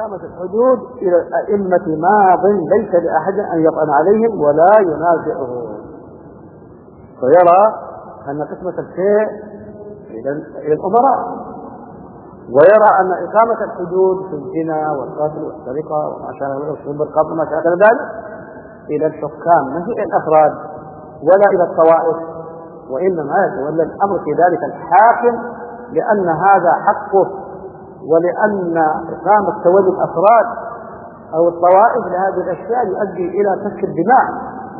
إقامة الحدود إلى الأئمة ماض ليس لأحد أن يطعن عليهم ولا ينازعهم. فيرى أن قسمة الشيء إلى الأمراء. ويرى أن إقامة الحدود في الزنا والقتل والسرقة وما شابه وشرب القبر وما شابه ذلك إلى الحكام ما هي الأفراد ولا إلى الطوائف. وإنما يتولى الأمر في ذلك الحاكم لأن هذا حقه. ولأن إقامة تولي الأفراد أو الطوائف لهذه الأشياء يؤدي إلى سفك الدماء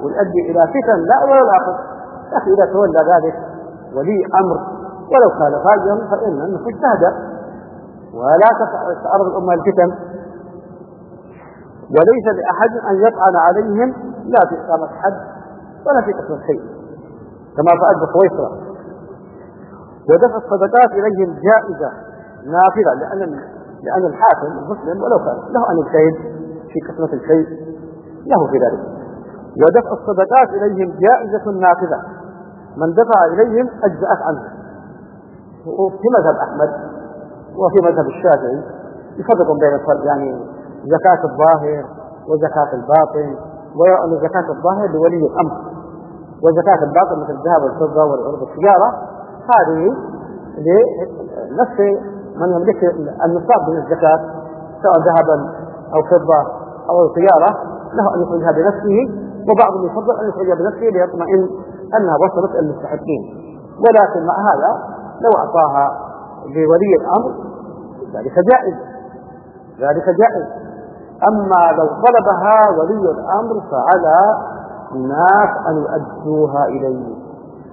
ويؤدي إلى فتن لا ولا العقل لكن إذا تولى ذلك ولي أمر. ولو كان فاجرا فإن النفوس تهدأ ولا تتعرض الأمة للفتن وليس لأحد أن يطعن عليهم. لا في إقامة حد ولا في قتل شيء. كما فعل بخويصرة ودفع الصدقات إليهم جائزة. نافذة لأن لأن الحاكم المسلم ولو كان له أن يجتهد في قسمة الشيء له في ذلك. ودفع الصدقات إليهم جائزة نافذة. من دفع إليهم أجزأت عنه. وفي مذهب أحمد وفي مذهب الشافعي يفرق بين يعني زكاة الظاهر وزكاة الباطن ويرى أن زكاة الظاهر لولي الأمر. وزكاة الباطن مثل الذهب والفضة والعروض التجارة هذه لنفس من يملك النصاب من الزكاة سواء ذهبا أو فضة أو التجارة له أن يخرجها بنفسه وبعضهم يفضل أن يخرجها بنفسه ليطمئن أنها وصلت المستحقين. ولكن مع هذا لو أعطاها لولي الأمر ذلك جائز. ذلك جائز. أما لو طلبها ولي الأمر فعلى الناس أن يؤدوها إليه.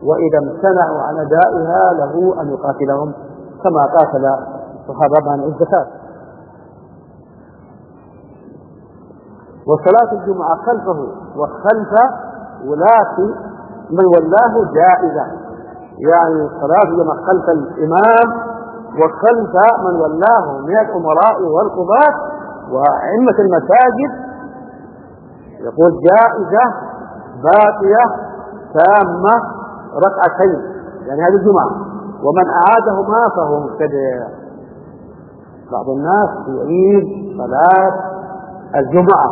وإذا امتنعوا عن أدائها له أن يقاتلهم كما قاتل الصحابة عن الزكاة وصلاة الجمعة خلفه وخلف ولاة من ولاه جائزة. يعني صلاة الجمعة خلف الإمام وخلف من ولاه من الأمراء والقضاة وأئمة المساجد. يقول جائزة باقية تامة ركعتين. يعني هذه الجمعة. ومن أعادهما فهو مبتدع. بعض الناس يعيد صلاة الجمعة.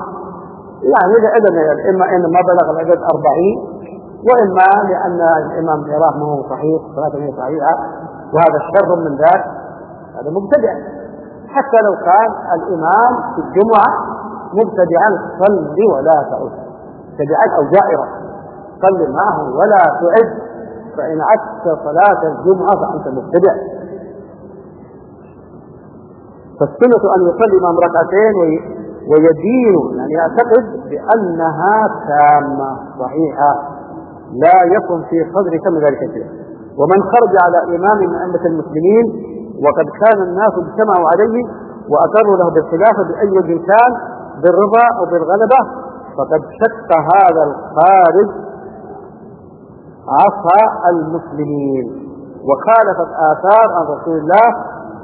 يعني إذا إما إن ما بلغ العدد أربعين وإما لأن الإمام يراه ما هو صحيح صلاته هي صحيحة وهذا الشر من ذاك. هذا مبتدع. حتى لو كان الإمام في الجمعة مبتدعا صل ولا تعد. مبتدعا أو جائرا. صل معه ولا تعد. فإن عدت صلاة الجمعة فأنت مبتدع. فالسنة أن يصلي إمام ركعتين ويدين. يعني يعتقد بأنها تامة صحيحة. لا يكن في صدر كم ذلك الشيء ومن خرج على إمام من أئمة المسلمين وقد كان الناس اجتمعوا عليه وأقروا له بالخلافة بأي وجه كان بالرضا أو بالغلبة فقد شق هذا الخارج عصا المسلمين. وخالفت آثار عن رسول الله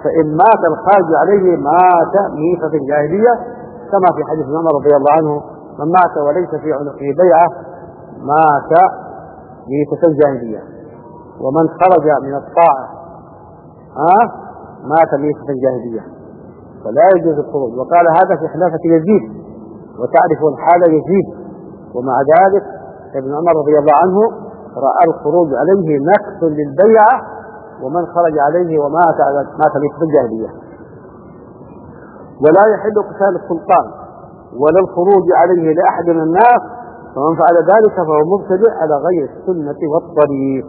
فإن مات الخارج عليه مات ميتة الجاهلية كما في حديث عمر رضي الله عنه من مات وليس في عنقه بيعة مات ميتة الجاهلية ومن خرج من الطاعة ها مات ميتة الجاهلية فلا يجوز الخروج. وقال هذا في خلافة يزيد وتعرف الحال يزيد. ومع ذلك ابن عمر رضي الله عنه رأى الخروج عليه نقص للبيعة ومن خرج عليه ومات مات ميتة الجاهلية. ولا يحل قتال السلطان ولا الخروج عليه لأحد من الناس فمن فعل ذلك فهو مبتدع على غير السنة والطريق.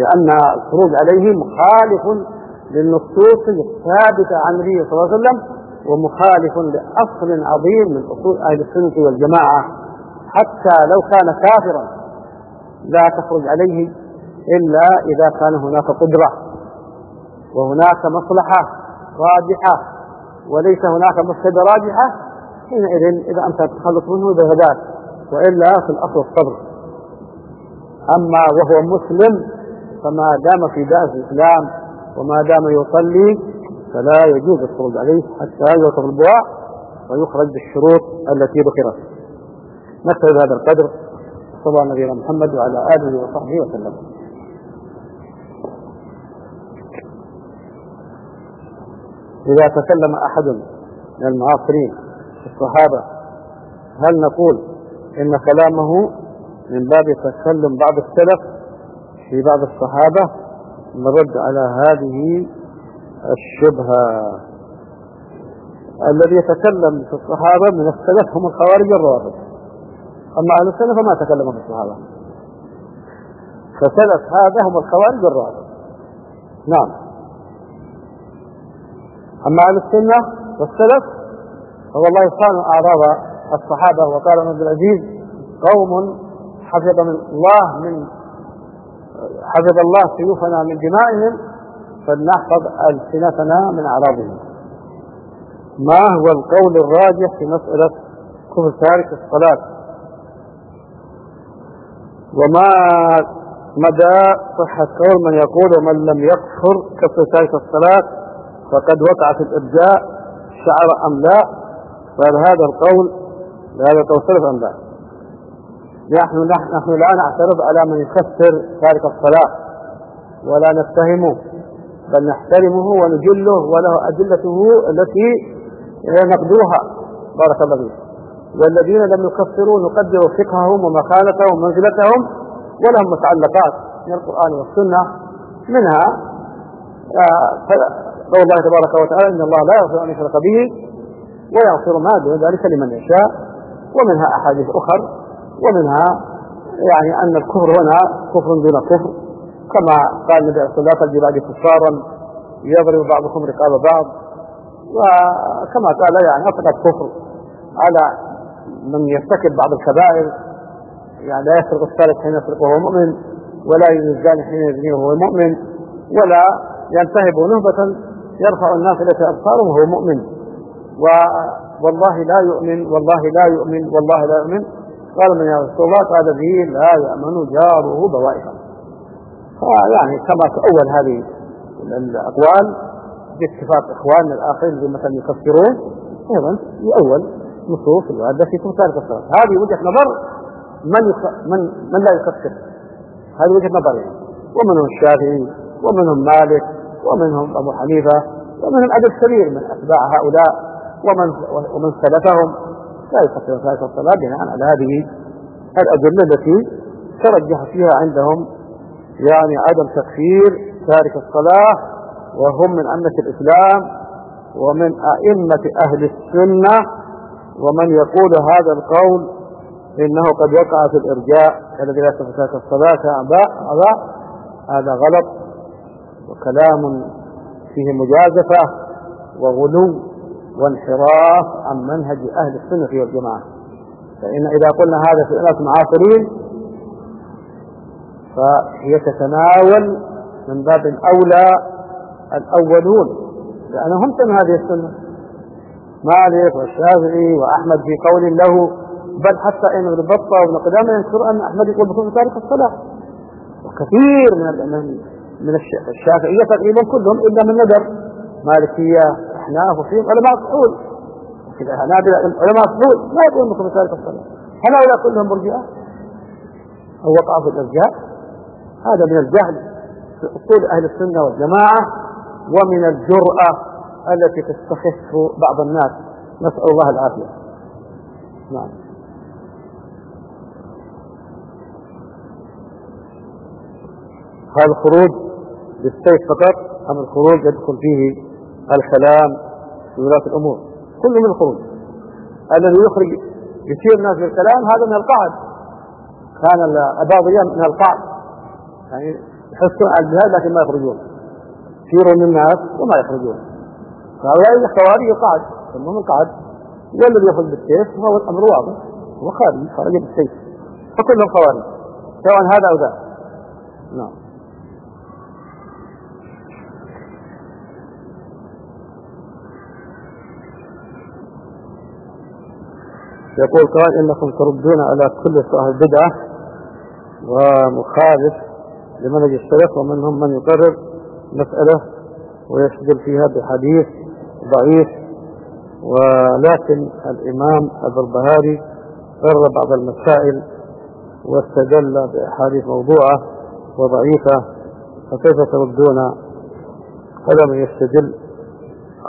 لأن الخروج عليه مخالف للنصوص الثابتة عن النبي صلى الله عليه وسلم ومخالف لأصل عظيم من أصول أهل السنة والجماعة. حتى لو كان كافرا لا تخرج عليه إلا إذا كان هناك قدرة. وهناك مصلحة راجحة وليس هناك مفسدة راجحة حينئذ إذا أنت تتخلص منه بغداد وإلا في الأصل الصبر. أما وهو مسلم فما دام في دار الإسلام وما دام يصلي فلا يجوز الخروج عليه حتى يوصف البواع ويخرج بالشروط التي ذكرت. نكتب هذا القدر صلى الله نبينا محمد وعلى آله وصحبه وسلم. إذا تكلم أحد من المعاصرين الصحابة هل نقول إن كلامه من باب تكلم بعض السلف في بعض الصحابة؟ نرد على هذه الشبهة. الذي يتكلم في الصحابة من السلف هم الخوارج الروافض. أما أهل السنة فما تكلموا في الصحابة. فسلف هذا هم الخوارج الروافض. نعم. أما أهل السنة والسلف فوالله صانوا أعراض الصحابة وقال عبد العزيز قوم حفظ من الله من حفظ الله سيوفنا من دمائهم فلنحفظ ألسنتنا من أعراضهم. ما هو القول الراجح في مسألة كفر تارك الصلاة؟ وما مدى صحة قول من يقول ومن لم يكفر كفر تارك الصلاة؟ فقد وقع في الإرجاء شعر أم لا فهل هذا القول هذا سلف أم لا؟ نحن نحن لا نعترض على من يكفر تارك الصلاة ولا نتهمه بل نحترمه ونجله وله أدلته التي نقدرها بارك الله فيك. والذين لم يكفروا نقدر فقههم ومكانتهم ومنزلتهم ولهم متعلقات من القرآن والسنة منها آه، قول الله تبارك وتعالى إن الله لا يغفر أن يشرك به ويغفر ما دون ذلك لمن يشاء ومنها أحاديث أخر ومنها يعني أن الكفر هنا كفر دون كفر. كما قال النبي صلى الله عليه وسلم كفارا يضرب بعضكم رقاب بعض. وكما قال يعني أطلق كفر على من يرتكب بعض الكبائر. يعني لا يسرق السارق حين يسرق وهو مؤمن ولا يزني حين يزني وهو مؤمن ولا ينتهب نهبة يرفع الناس إلى أبصارهم وهو مؤمن. و والله لا يؤمن والله لا يؤمن والله لا يؤمن. قال من يا رسول الله قال به لا يأمن جاره بوائقا فيعني كما تأول هذه الأقوال باتفاق إخواننا الآخرين اللي مثلا يكفرون أيضا يؤول نصوص الواردة في تارك الصلاة هذه وجهة نظر من من من لا يكفر هذه وجهة نظر يعني. ومنهم الشافعي ومنهم مالك ومنهم أبو حنيفة ومنهم عدد كبير من أتباع هؤلاء ومن ومن سلفهم. لا يكفر تارك الصلاة بناء على هذه الأدلة التي ترجح فيها عندهم يعني عدم تكفير تارك الصلاة وهم من أمة الإسلام ومن أئمة أهل السنة. ومن يقول هذا القول إنه قد وقع في الإرجاء الذي لا تفتاك الصلاة أعضاء هذا غلط. وكلام فيه مجازفة وغلو وانحراف عن منهج أهل السنة والجماعة. فإن إذا قلنا هذا في أناس معاصرين فهي تتناول من باب أولى الأولون لأنهم سمعوا هذه السنة. مالك والشافعي وأحمد في قول له بل حتى إن ابن بطة وابن قدامة ينكر أن أحمد يقول بكل تارك الصلاة. وكثير من من الشافعية تقريبا كلهم إلا من نذر. مالكية أحناف وفيهم علماء كذا هنابلة علماء فحول ما يقولون بكل تارك الصلاة. هؤلاء كلهم مرجئة. أو وقعوا في الإرجاء هذا من الجهل في أصول أهل السنة والجماعة ومن الجرأة التي تستخف بعض الناس. نسأل الله العافية. نعم. هذا الخروج بالسيف فقط أم الخروج يدخل فيه الكلام ولاة الأمور؟ كله من الخروج. الذي يخرج يثير الناس بالكلام هذا من القعد. كان الأباضية من القعد. يعني يحسون على الجهاد لكن ما يخرجون. يثيرون الناس وما يخرجون. فهؤلاء الخوارج يقعد. ثم قعد والذي يأخذ بالسيف هو الأمر واضح. هو خارج خرج بالسيف. فكلهم خوارج سواء هذا أو ذاك. نعم. يقول قال إنكم تردون على كل صاحب بدعة ومخالف لمنهج السلف ومنهم من يقرر مسألة ويستدل فيها بحديث ضعيف. ولكن الإمام البربهاري قرر بعض المسائل واستدل بأحاديث موضوعة وضعيفة فكيف تردون؟ على من يستدل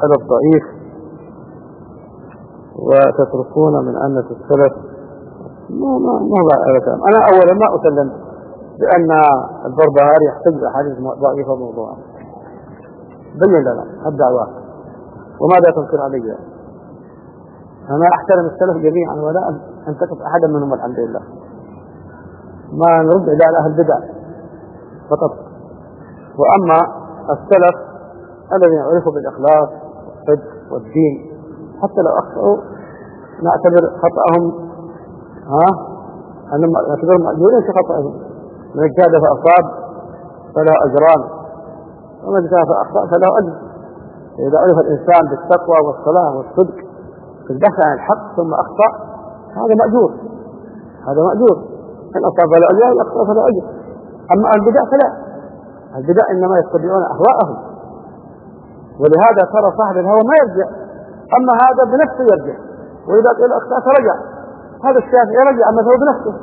على الضعيف. وتتركون من أنة السلف. ما ما ما هذا كلام أنا أولا ما أسلم بأن البربهاري يحتج أحاديث ضعيفة موضوعة بين لنا الدعوات وماذا تنكر علي؟ أنا أحترم السلف جميعا ولا أنتقص أحدا منهم الحمد لله. ما نرد إلى أهل البدع فقط. وأما السلف الذين عرفوا بالإخلاص والصدق والدين حتى لو أخطأوا نعتبر خطأهم ها؟ أنهم نعتبرهم مأجورين في خطأهم. من اجتهد فأصاب فله أجران. ومن اجتهد فأخطأ فله أجر. إذا عرف الإنسان بالتقوى والصلاة والصدق في البحث عن الحق ثم أخطأ هذا مأجور. هذا مأجور. إن أصاب فلا أجر وإن أخطأ فلا أجر. أما البدع فلا. البدع إنما يتبعون أهواءهم. ولهذا ترى صاحب الهوى ما يرجع. أما هذا بنفسه يرجع. وإذا قيل أخطأت رجع هذا الشافعي رجع مثله بنفسه.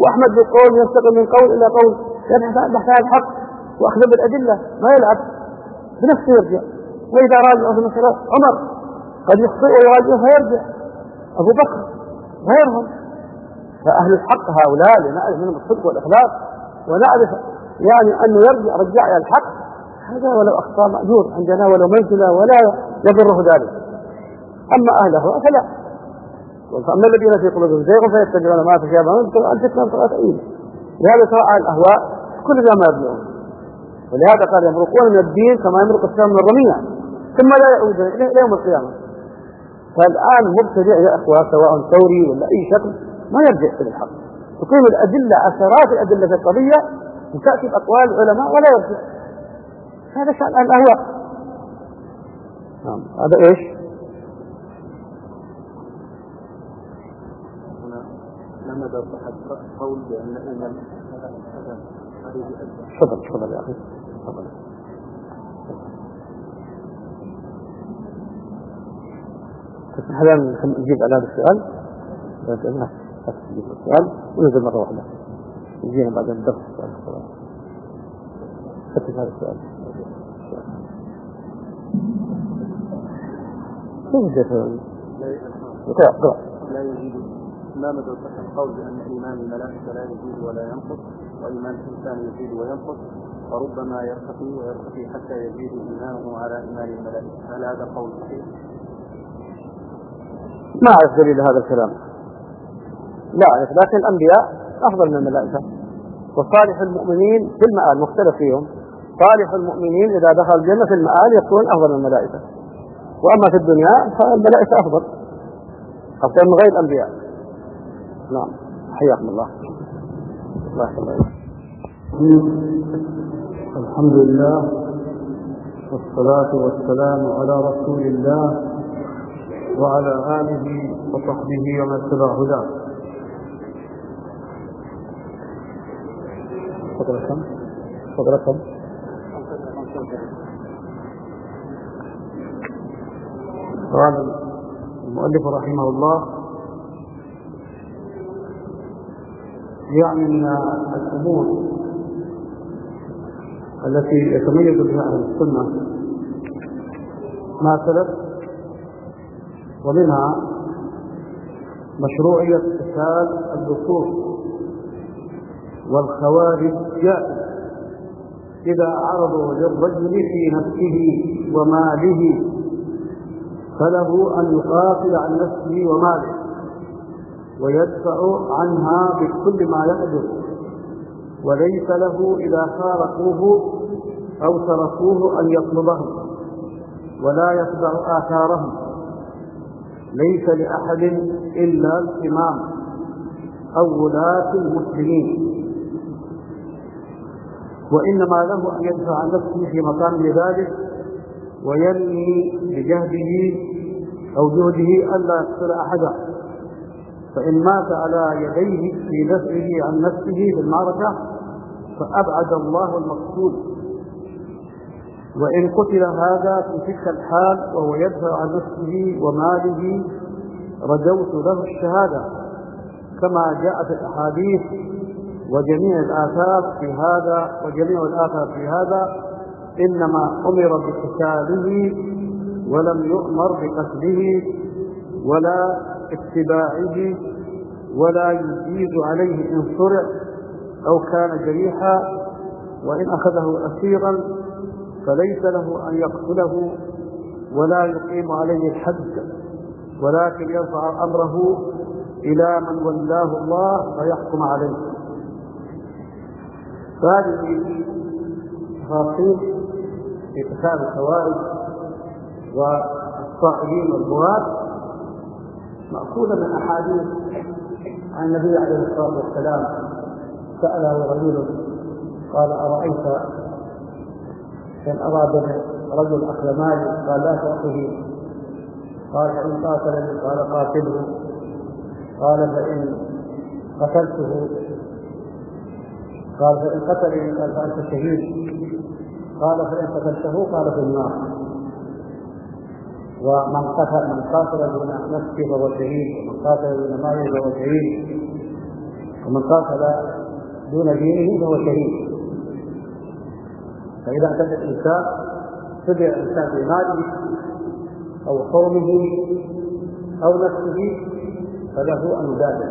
وأحمد بالقول ينتقل من قول إلى قول. يبحث عن الحق وأخذ بالأدلة. ما يلعب. بنفسه يرجع. وإذا راجع في مثلا عمر قد يخطئ ويراجع فيرجع. أبو بكر غيرهم فأهل الحق هؤلاء لنعرف منهم الصدق والإخلاص ونعرف يعني أنه يرجع رجع إلى الحق. هذا ولو أخطأ مأجور عندنا ولو منزلة ولا يضره ذلك. أما أهله فلا. فأما الذين في قلوبهم زيغ فيتبعون ما تشابه منه الفتنة طلعت أيضا لهذا على الأهواء كل ما يبلغون. ولهذا قال يمرقون من الدين كما يمرق السهم من الرمية. ثم لا يعودون إلى يوم القيامة. فالآن مبتدع يا إخوة سواء ثوري ولا أي شكل ما يرجع إلى الحق. تقيم الأدلة عشرات الأدلة في القضية وتأتي بأقوال العلماء ولا يرجع. هذا شأن الأهواء نعم هذا إيش؟ صحة قول بأن تفضل تفضل يا أخي. تفضل. لنا نجيب على هذا السؤال. نجيب السؤال وننزل مرة واحدة. يجينا بعد الدرس السؤال. فتش هذا السؤال. كيف بدأت اقرأ لا يجيد ما مدى صحة القول بأن إيمان الملائكة لا يزيد ولا ينقص وإيمان الإنسان يزيد وينقص فربما يرتقي ويرتقي حتى يزيد إيمانه على إيمان الملائكة. هل هذا قول صحيح؟ ما أعرف دليل هذا الكلام. لا أعرف لكن الأنبياء أفضل من الملائكة. وصالح المؤمنين في المآل مختلف فيهم. صالح المؤمنين إذا دخل الجنة في المآل يكون أفضل من الملائكة. وأما في الدنيا فالملائكة أفضل. أفضل من غير الأنبياء. نعم. حياكم الله. الله يحفظك الحمد لله والصلاة والسلام على رسول الله وعلى آله وصحبه ومن اتبع هداه. كم؟ قال المؤلف رحمه الله يعني الأمور التي يتميز بها أهل السنة. ما سلف ومنها مشروعية قتال اللصوص والخوارج جائز إذا عرضوا للرجل في نفسه وماله فله أن يقاتل عن نفسه وماله. ويدفع عنها بكل ما يقدر. وليس له إذا فارقوه أو تركوه أن يطلبهم ولا يتبع آثارهم. ليس لأحد إلا الإمام أو ولاة المسلمين. وإنما له أن يدفع عن نفسه في مكان لذلك وينمي بجهده أو جهده ألا يقتل أحدا. فإن مات على يديه في دفعه عن نفسه في المعركة فأبعد الله المقصود وإن قتل هذا في تلك الحال وهو يدفع عن نفسه وماله رجوت له الشهادة. كما جاء في الأحاديث وجميع الآثار في هذا وجميع الآثار في هذا إنما أمر بقتاله ولم يؤمر بقتله ولا اتباعه ولا يجيز عليه إن صرع أو كان جريحا وإن أخذه أسيرا فليس له أن يقتله ولا يقيم عليه الحد ولكن يرفع أمره إلى من ولاه الله فيحكم عليه. فهذه تفاصيل في كتاب الخوارج والصائلين والبغاة مأخوذة من أحاديث عن النبي عليه الصلاة والسلام سأله رجل قال أرأيت إن أراد رجل أخذ مالي؟ قال لا تعطه قال فإن قاتلني؟ قال قاتله. قال فإن قتلته؟ قال فإن قتلني؟ قال فأنت شهيد. قال فإن قتلته؟ قال في النار. ومن قتل من قاتل دون نفسه فهو شهيد ومن قاتل دون ماله فهو شهيد. ومن قاتل دون دينه فهو شهيد. فإذا اعتدى الإنسان تبع الإنسان في ماله أو حرمه أو نفسه فله أن يدافع.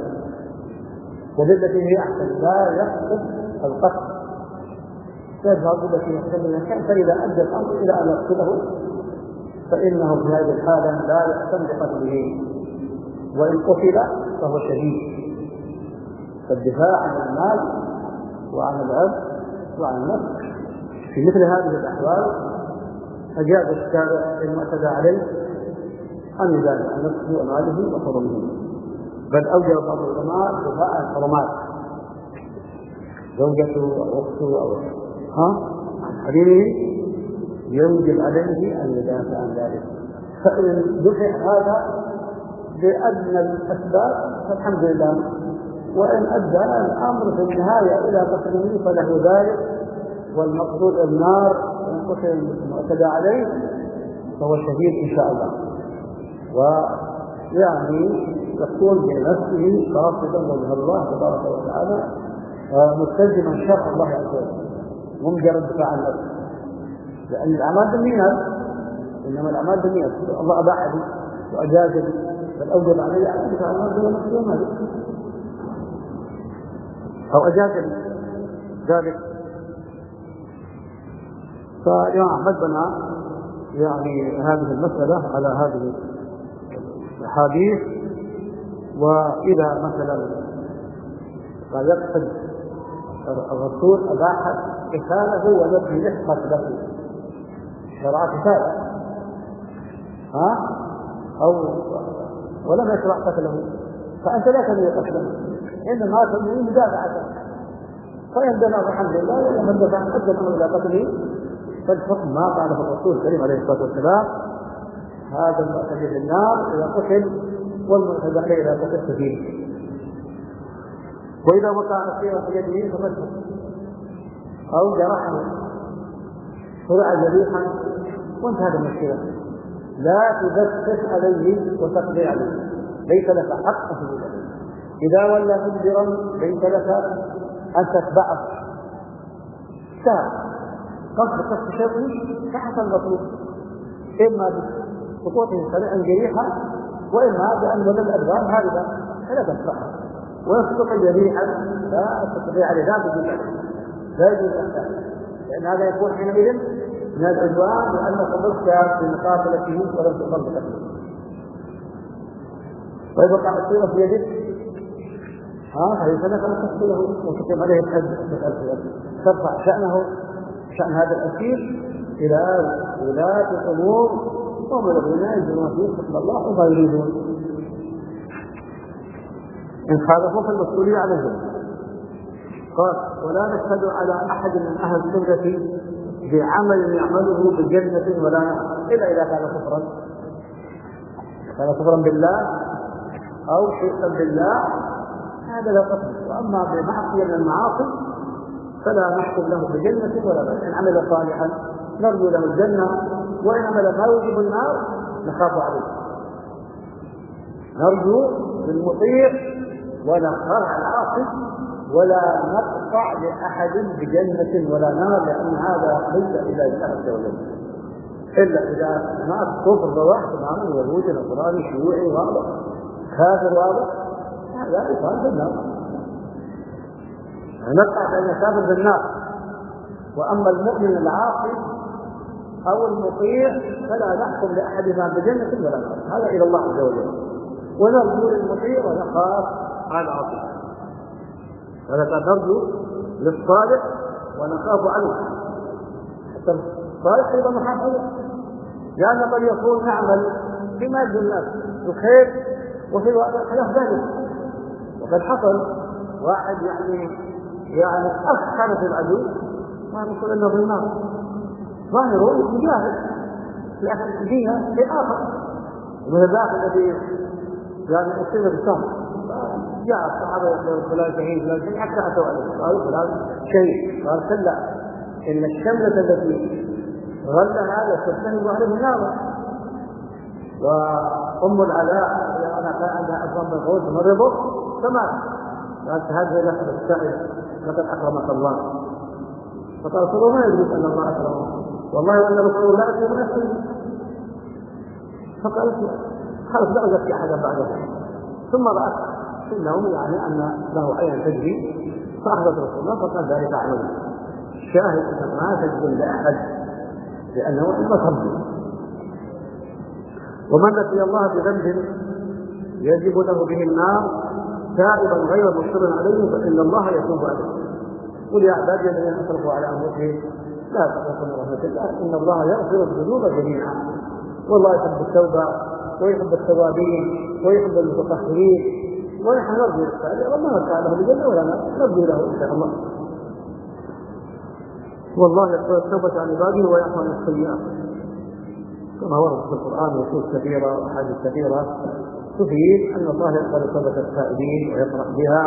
وبالتي هي أحسن لا يقصد القتل. يذهب بالتي يحسن المكان فإذا أدى الأمر إلى أن يقتله فإنه في هذه الحالة لا يحسن بقتله وإن قتل فهو شهيد. فالدفاع عن المال وعن العرض وعن النفس. في مثل هذه الأحوال أجاب الشارع المعتدى عليه أن يدافع عن نفسه وماله وحرمه. بل أوجب بعض العلماء دفاع عن الحرمات. زوجته أو أخته أو ها؟ حبيبه يوجب عليه أن يدافع عن ذلك. فإن دفع هذا بأدنى الأسباب فالحمد لله. وإن أدى الأمر في النهاية إلى قتله فله ذلك. والمقصود النار وإن قتل المعتدى عليه فهو شهيد إن شاء الله. ويعني يكون بنفسه قاصدا وجه الله تبارك وتعالى مستلزما شرع الله عز وجل. مجرد دفاع عن النفس لأن الأعمال بالنيات إنما الأعمال بالنيات الله أباح لي وأجاز لي بل أوجب علي عن نفسي ونفسي ومالي أو أجاز لي ذلك. فالإمام أحمد بنى يعني هذه المسألة على هذه الأحاديث. وإذا مثلا قال يقصد الرسول أباح قتاله ونبي له. قتله شرع قتاله ها؟ أو ولم يشرع قتله. فأنت لا تنوي قتله. إنما تنوي مدافعته فإن دنا الحمد لله ومن دفع الأمر إلى قتله فالحكم ما قاله الرسول الكريم عليه الصلاة والسلام هذا المعتدي في النار إذا قتل والمعتدى إذا قتل سبيل وإذا وقع أسيرا في يده فمسه أو جرحه. فرع ذبيحا وانتهى المشكلة. لا تدفش عليه وتقضي عليه. ليس لك حق في ذلك. إذا ولى مدبرا ليس لك أن تتبعه. سهل قصد قصد شيطان فحسن المطلوب. إما بسقوطه سريعا جريحا وإما بأن ولى الأدبار هاربا فلا تتبعه ويسقط جريحا لا تستطيع عليه. لا تجوز لا يجوز لأن هذا يكون حينئذ من العدوان لأنك ضربت بمقاتلته ولم تقل بقتله وقع الصيغة في يدك ها لك أن تقتله وتقيم عليه الحد ترفع شأنه شأن هذا الأسير إلى ولاة الأمور. وهم الذين ينزلون فيه حكم الله وما يريدون. إن خالفوا فالمسؤولية عليهم. قال ولا نشهد على أحد من أهل السنة بعمل يعمله بجنة ولا نار إلا إذا كان كفرا. كان كفرا بالله أو شركا بالله هذا لا قتل وأما بمعصية من المعاصي فلا نحكم له بجنة ولا نار إن عمل صالحا نرجو له الجنة وإن عمل ما يوجب النار نخاف عليه. نرجو للمطيع ونخاف على العاصي. ولا نقطع لأحد بجنة ولا نار لأن هذا ليس إلا لله عز وجل. إلا إذا مات كفر بواح تماما يهودي نصراني شيوعي واضح. كافر واضح؟ هذا يقال في النار نقع بين كافر في النار وأما المؤمن العاصي أو المطيع فلا نحكم لأحدهما بجنة ولا نار. هذا إلى الله عز وجل. ونرجو للمطيع ونخاف على العاصي هذا قد نرجو للصالح ونخاف عنه. حتى الصالح أيضا محافظة لأن قد يكون نعمل بما يجزي الناس الخير وفي خلاف ذلك. وقد حصل واحد يعني يعني أفخر في العدو ما نقول أنه في النار ظاهره مجاهد لكن فيها شيء آخر. ومن ذاك الذي يعني أصيب بالسهم جاء الصحابة يقولون فلان شهيد فلان شهيد حتى أتوا عليه. قالوا فلان شهيد. قال كلا إن الشملة التي غلها لتجتهد عليه النار. وأم العلاء أنا كان عندها أسلام بن قوس مرضه فمات. قالت هذا لك السعد لقد أكرمك الله. فقال الله ما يدرك أن الله أكرمه؟ والله وأن رسول الله يكرم نفسه. فقالت خلاص لا أزكي أحدا بعده. ثم رأت النوم يعني أن له عين تجري فأخذت رسول الله فقال ذلك عمل الشاهد أنك ما تجزم لأحد لأنه إنما ترجو ومن لقي الله بذنب يجب له به النار تائبا غير مصر عليه فإن الله يتوب عليه. قل يا عبادي الذين أسرفوا على أنفسهم لا تقنطوا من رحمة الله إن الله يغفر الذنوب جميعا. والله يحب التوبة ويحب التوابين ويحب المتطهرين. ونحن نرجو السائل وما كان له بجنة ولا نرجو له إن شاء الله. والله يقبل التوبة عن عباده ويعفو عن السيئات. كما ورد في القرآن نصوص كثيرة وأحاديث كثيرة تفيد أن الله يقبل توبة التائبين ويفرح بها.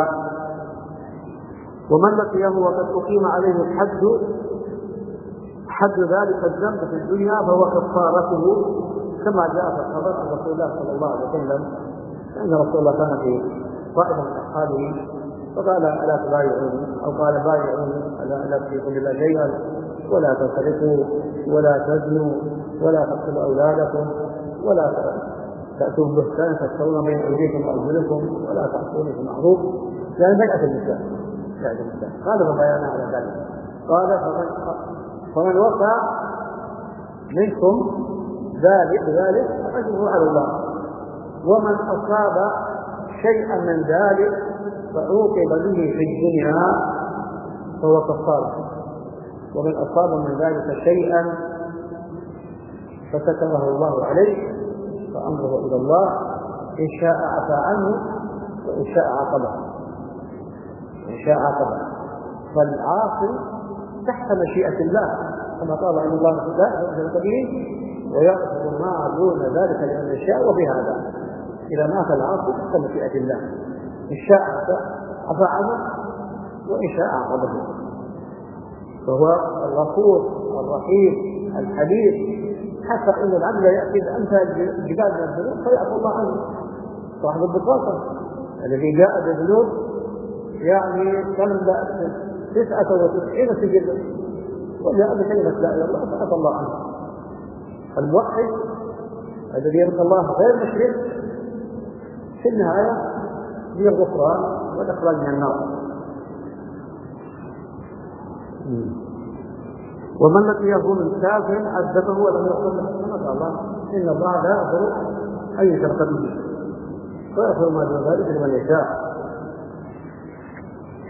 ومن لقيه وقد أقيم عليه الحد حد ذلك الذنب في الدنيا فهو كفارته كما جاء في الخبر عن رسول الله صلى الله عليه وسلم. أن رسول الله كان في طائفة من أصحابه فقال ألا تبايعوني؟ أو قال بايعوني ألا لا تشركوا بالله شيئا ولا تسرقوا ولا تزنوا ولا تقتلوا أولادكم ولا تأتوا بهتان تسترون بين أيديكم وأرجلكم ولا تعصوني في معروف يعني بيعة النساء بيعة النساء. قال فبايعنا على ذلك؟ قال فمن فمن وقع منكم ذلك ذلك فأجره على الله. ومن أصاب شيئا من ذلك فعوقب به في الدنيا فهو كفارة ومن أصاب من ذلك شيئا فستره الله عليه فأمره إلى الله إن شاء عفى عنه وإن شاء عاقبه. إن شاء عاقبه. فالعاصي تحت مشيئة الله كما قال ان الله في به ويغفر ما دون ذلك لمن يشاء وبهذا. إذا مات العاصي تحت مشيئة الله. إن شاء عفى عنه وإن شاء عاقبه فهو الغفور الرحيم الحليم. حتى إن العبد ياتي بامثال الجبال من الذنوب فيعفو الله عنه. صاحب البطاقة الذي جاء بذنوب يعني تملا تسعة وتسعين سجلا. وجاء بكلمة لا إله إلا الله فعفى الله عنه. الموحد الذي يرضى الله غير مشرك في النهاية هي الغفران والإخراج من النار. ومن لقيه من كافر عذبه ولم يغفر له كما الله إن الله لا يغفر أن يشرك به ويغفر ما دون ذلك لمن يشاء.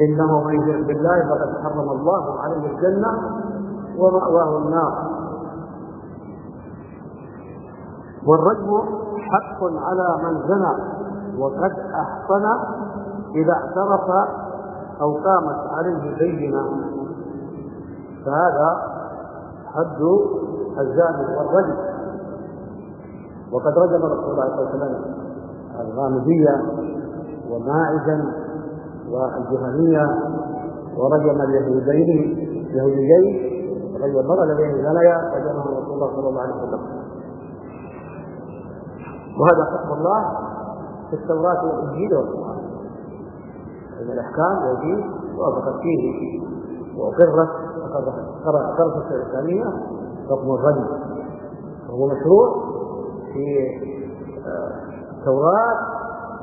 إنه من يشرك بالله فقد حرم الله عليه الجنة ومأواه النار. والرجم حق على من زنى. وقد أحصن إذا اعترف أو قامت عليه بينة. فهذا حد الزاني والرجم وقد رجم رسول الله صلى الله عليه وسلم الغامدية وماعزا والجهنية ورجم اليهودين يهوديين رجم المرأة الذين زنيا رجمهم رسول الله صلى الله عليه وسلم. وهذا حكم الله في التوراة والإنجيل والقرآن. من الأحكام التي وافقت فيه وأقرت أقرت الشريعة الإسلامية حكم الرجم وهو مشروع في آه، التوراة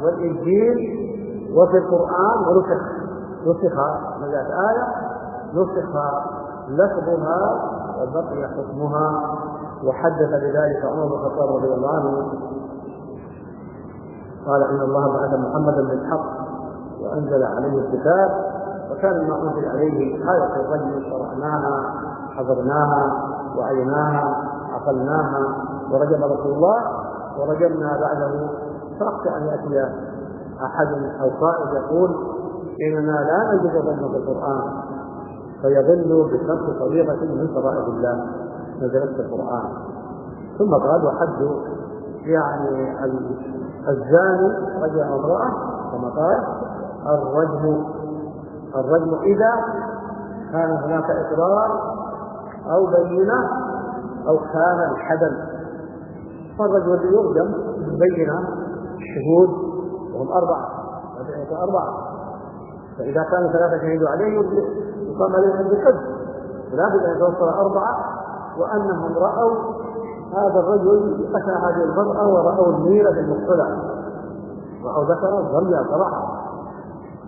والإنجيل وفي القرآن ونسخ نسخ مئة آية نسخ لفظها وبقي حكمها وحدث بذلك عمر بن الخطاب رضي الله عنه قال إن الله بعث محمدا بالحق وأنزل عليه الكتاب وكان ما أنزل عليه آية الرجل قرأناها حضرناها وعيناها عقلناها ورجم رسول الله ورجمنا بعده. فأخشى أن يأتي أحد أو قائد يقول إننا لا نجد الرجم في القرآن فيضل بشرط طريقة من فرائض الله. نزلت في القرآن. ثم قال وحد يعني الزاني رجل امرأة كما قال الرجم الرجم إذا كان هناك إقرار أو بينة أو كان الحدث فالرجل يرجم بينة الشهود وهم أربعة أربعة. فإذا كانوا ثلاثة شهدوا عليه يقام عليهم بالحج ولا بد أن يتوصل أربعة وأنهم رأوا هذا الرجل قتل هذه المرأة ورأوا النيرة في رأوا ذكرا ظل صراحة.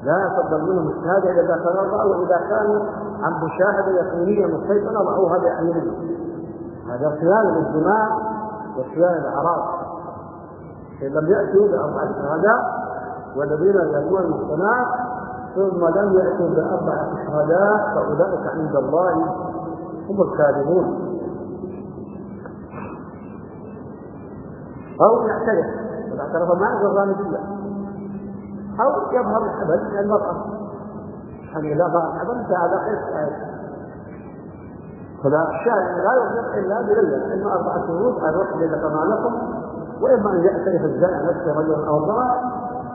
لا يفضل منهم الشهادة إذا كان أربعة وإذا كانوا عن مشاهدة يقينية مستيقنة رأوها بأعينهم هذا صيانة للدماء وصيانة الأعراض إن لم يأتوا بأربعة شهادات والذين يرمون المحصنات ثم لم يأتوا بأربعة شهادات فأولئك عند الله هم الكاذبون. أو يعترف. إذا اعترف يقول بالله أو يظهر الحبل من المرأة. يعني لا ظهر الحبل فهذا خير فلا الشارع لا يظهر إلا بدليل إما أربعة شهود الوحدة إذا لكم وإما أن يعترف الزاني نفسه رجل أو امرأة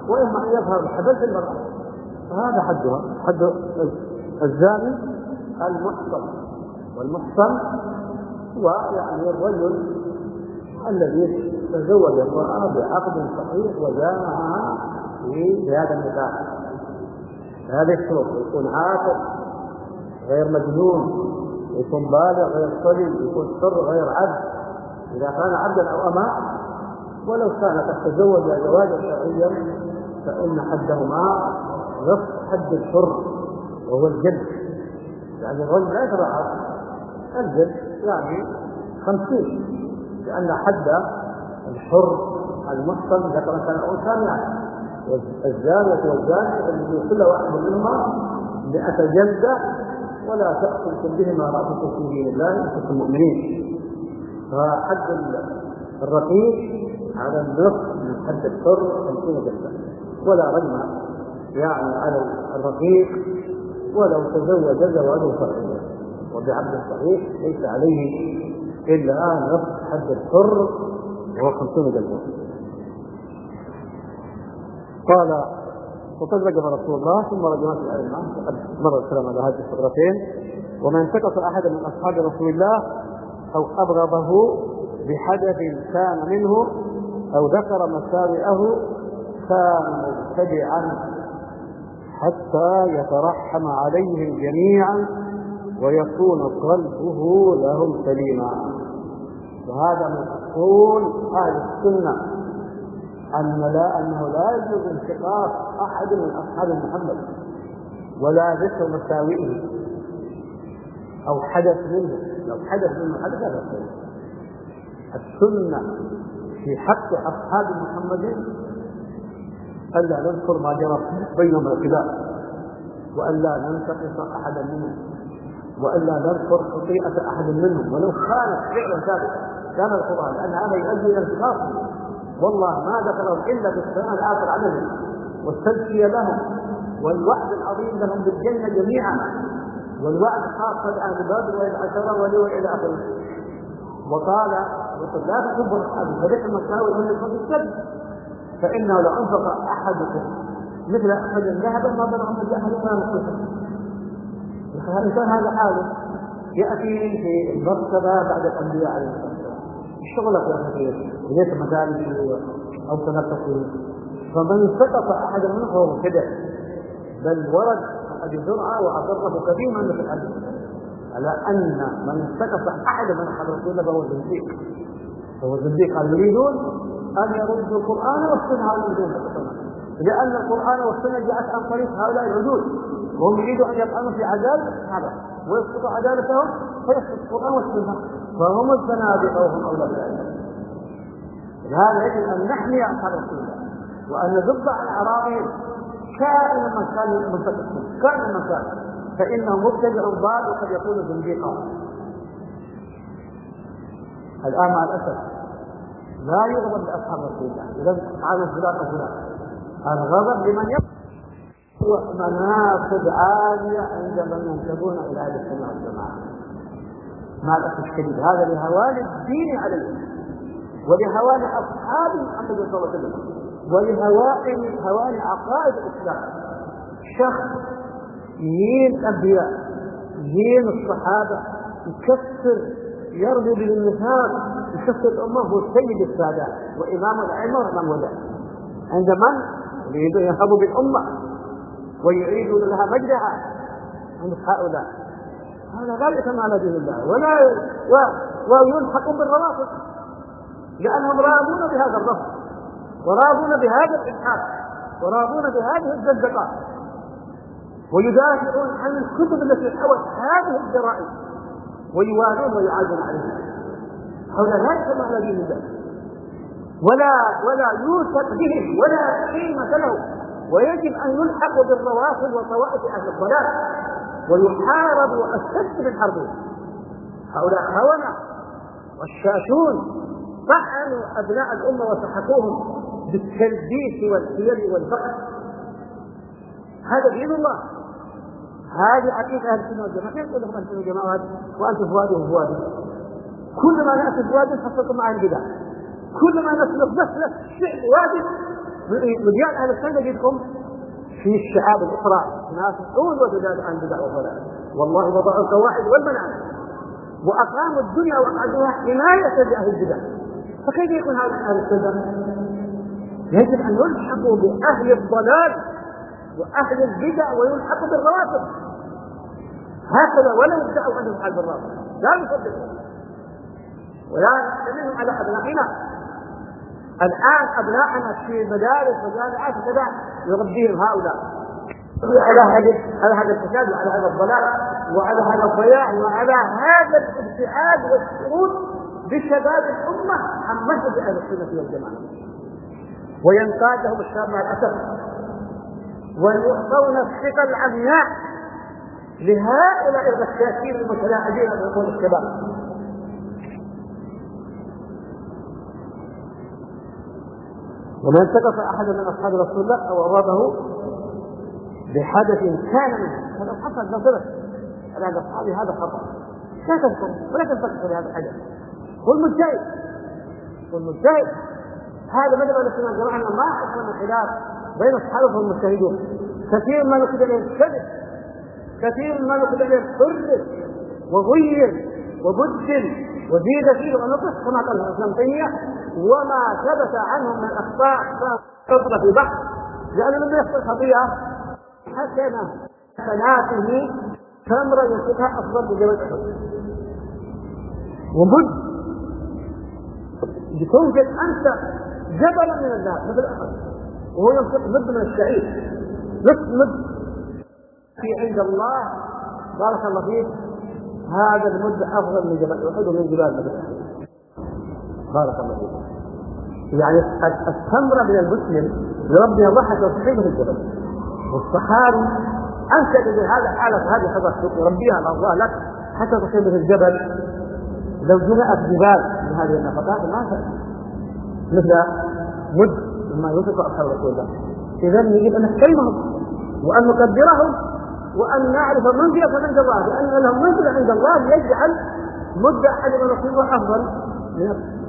وإما أن يظهر الحبل في المرأة. فهذا حدها. حد الزاني المحصن. والمحصن هو يعني الرجل الذي تزوج امرأة بعقد صحيح وجامعها في هذا النكاح هذه الشروط يكون عاقل غير مجنون يكون بالغ غير صلي يكون حر غير عبد. إذا كان عبدا أو أماء ولو كان قد تزوج زواجا شرعيا فإن حدهما نصف حد الحر وهو الجد. يعني الرجل لا يتبعض الجد يعني خمسين لأن حد الحر المحصن ذكر كان أنثى يعني الزانية والزاني الذي كل واحد منهما مئة جلدة ولا تأخذ بهما رأسكم في دين الله أنفس المؤمنين فحد الرقيق على النصف من حد الحر خمسين جلدة. ولا رجم يعني على الرقيق ولو تزوج زواجه صحيح. وبعبد الصحيح ليس عليه إلا نصف حد الحر وهو خمسون جلدة قال وقد رجم رسول الله ثم رجمت الأئمة وقد مر الكلام على هذه الصورتين ومن انتقص أحدا من أصحاب رسول الله أو أبغضه بحدث كان منه أو ذكر مساوئه كان مبتدعا حتى يترحم عليهم جميعا ويكون قلبه لهم سليما. وهذا من اصول أهل السنة. أن لا أنه لا يجوز انتقاص أحد من أصحاب محمد ولا ذكر مساوئه أو حدث منه. لو حدث منه حدث هذا السنة في حق أصحاب محمد الا نذكر ما جرى بينهم الخلاف والا ننتقص أحدا منهم. وإلا نذكر خطيئة أحد منهم. ولو كانت فعلا ثابته كان القرآن لأن هذا يؤدي إلى انتقاصهم والله ما ذكرهم إلا بالسماء الآخر عليهم والتزكية لهم والوعد العظيم لهم بالجنة جميعا. والوعد خاصة لأهل بدر وإلى عشرة ولو إلى آخره وقال لا تسبوا الأصحاب فذكر المساوي من يكون السب فإنه لو أنفق أحدكم مثل أحد ذهبا ما بلغ من أحدكم نصفه الإنسان هذا حاله؟ يأتي في المرتبة بعد الأنبياء عليه الصلاة شغلك يا أخي ليس مجالس أو تنفس فمن سقط أحد منهم فهو مبتدع. بل ورد أبي زرعه واقره كثيرا في الحديث على أن من سقط أحد من أحد رسول الله فهو زنديق. هو الزنديق قال يريدون أن يردوا القرآن والسنة ويريدون لأن القرآن والسنة جاءت عن طريق هؤلاء العدول وهم يريدوا أن يطعنوا في عدالة الصحابة ويسقطوا عدالتهم فيسقط القرآن والسنة. فهم الزنادقة وهم أولى بالعلم لهذا يجب أن نحمي أصحاب رسول الله وأن نذب عن أعراضهم كائن من كان منتقصا كائن من كان. فإنه مبتدع ضال وقد يكون زنديقا. الآن مع الأسف لا يغضب لأصحاب رسول الله إذا تعالوا فلان وفلان الغضب لمن هو مناصب عالية عند من ينتبون إلى أهل السنة والجماعة. الأسف الشديد هذا لهوان الدين عليه. ولهوان أصحاب محمد صلى الله عليه وسلم. ولهوان هوان عقائد الإسلام. شخص يهين الأنبياء يهين الصحابة يكسر يرمي بالنفاق يكسر الأمة هو سيد السادات وإمام الأئمة وإمام الهدى عند من يريدون ينهبوا بالأمة ويعيدون لها مجدها عند هؤلاء. هذا لا يتم على دين الله ولا ويلحق بالروافض. لأنهم راضون بهذا الرفض وراضون بهذا الإلحاد وراضون بهذه الزندقات ويدافعون عن الكتب التي حوت هذه الجرائم ويوالون ويعادون عليها. هؤلاء لا يتم على دين الله. ولا ولا يوثق بهم ولا قيمة له. ويجب أن يلحق بالروافض وطوائف أهل الضلال ويحارب وأشد من حربهم. هؤلاء هونا والشاشون طعنوا أبناء الأمة وسحقوهم بالتلبيس والحيل والبخس هذا دين الله. هذه عقيدة أهل السنة والجماعة. كيف يقول لهم السنة والجماعة وأنتم فؤاد وفؤاد كل ما نأتي فؤاد نحصلكم مع البدع. كل ما نسلك نسلك شيء واجب مليان أهل السنة نجدكم في الشعاب الأخرى. ناس تعود وتزاد عن بدع وضلال والله وضعوا القواعد والمناهج وأقاموا الدنيا وأقعدوها حماية لأهل البدع. فكيف يكون هذا أهل السنة؟ يجب أن يلحقوا بأهل الضلال وأهل البدع ويلحقوا بالرواتب هكذا ولا يدعوا أنهم حال بالرواتب لا نصدقهم ولا نحتملهم على أبنائنا. الآن أبنائنا في المدارس والجامعات وكذا يربيهم هؤلاء. على هذا على هذا الفساد وعلى هذا الضلال وعلى هذا الضياع وعلى هذا الابتعاد والشرود بشباب الأمة عن مسجد أهل السنة والجماعة. وينقادهم الشباب مع الأسف. ويعطون الثقة العمياء لهؤلاء الغشاشين المتلاعبين بعقول الشباب. ومن انتقص أحد من أصحاب رسول الله أو أراده بحدث كان منه. هذا حصل نظرة على اصحابي هذا خطأ. لا تذكر ولا تنتقص بهذا الحدث. والمجتهد والمجتهد هذا مذهب الاهل والجماعة ما حصل خلاف بين الصحابه والمجتهدون. كثير ما نكتب إليه الكذب كثير ما نكتب إليه حرر وغير وبدل وزيد فيه ونقص كما قال الإسلام تيمية وما ثبت عنهم من أخطاء فقط في بحث لأنه لم يحصل خطيئه حسن حسناته تمرا يمسكها أفضل من جبل احد ومد بتنفق أنت جبلا من الذهب مثل أحد وهو ينفق مد من الشعير. نصف مد. في عند الله. بارك الله فيك. هذا المد افضل من جبل أحد ومن جبال مدينه بارك الله فيك. يعني الثمره من المسلم يربي ضحك في الجبل. والصحابي انشد بهذا حالة هذه حضرتك يربيها الله لك حتى تصير مثل الجبل. لو جمعت جبال من هذه النفقات ما مثل مد مما ينفق أصحاب رسول الله. اذا يجب أن نحترمهم وأن نقدرهم وأن نعرف منزلتهم عند الله لأن لهم منزلة عند الله يجعل مد احدنا نصيبه أفضل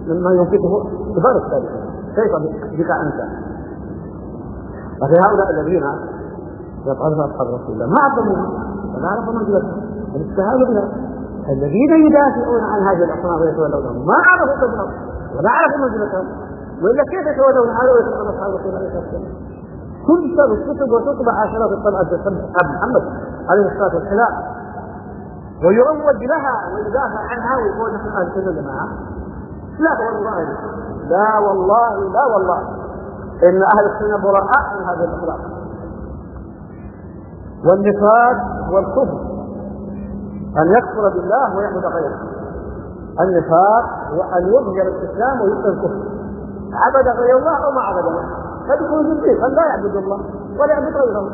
مما ينفقه كبار السابقين كيف بك أنت؟ ففي هؤلاء الذين يطعنون أصحاب رسول الله ما عظموا ولا عرفوا منزلتهم. الاستهانوا بها الذين يدافعون عن هذه الأصناف ويتولونهم ما عرفوا قدرهم ولا عرفوا منزلتهم. وإلا كيف يتولون هذا ويتولون أصحاب رسول الله؟ تنشر الكتب وتطبع عشرات الطبعات بسبب محمد عليه الصلاة والسلام. ويروج لها ويدافع عنها ويقول نحن أهل السنة جماعة. لا والله لا والله لا والله. إن أهل السنة براء من هذا الإخلاق. والنفاق والكفر. أن يكفر بالله ويعبد غيره. النفاق هو أن يظهر الإسلام ويبطل الكفر. عبد غير الله أو ما عبد الله قد يكون زنديقا لا يعبد الله ولا يعبد غيره.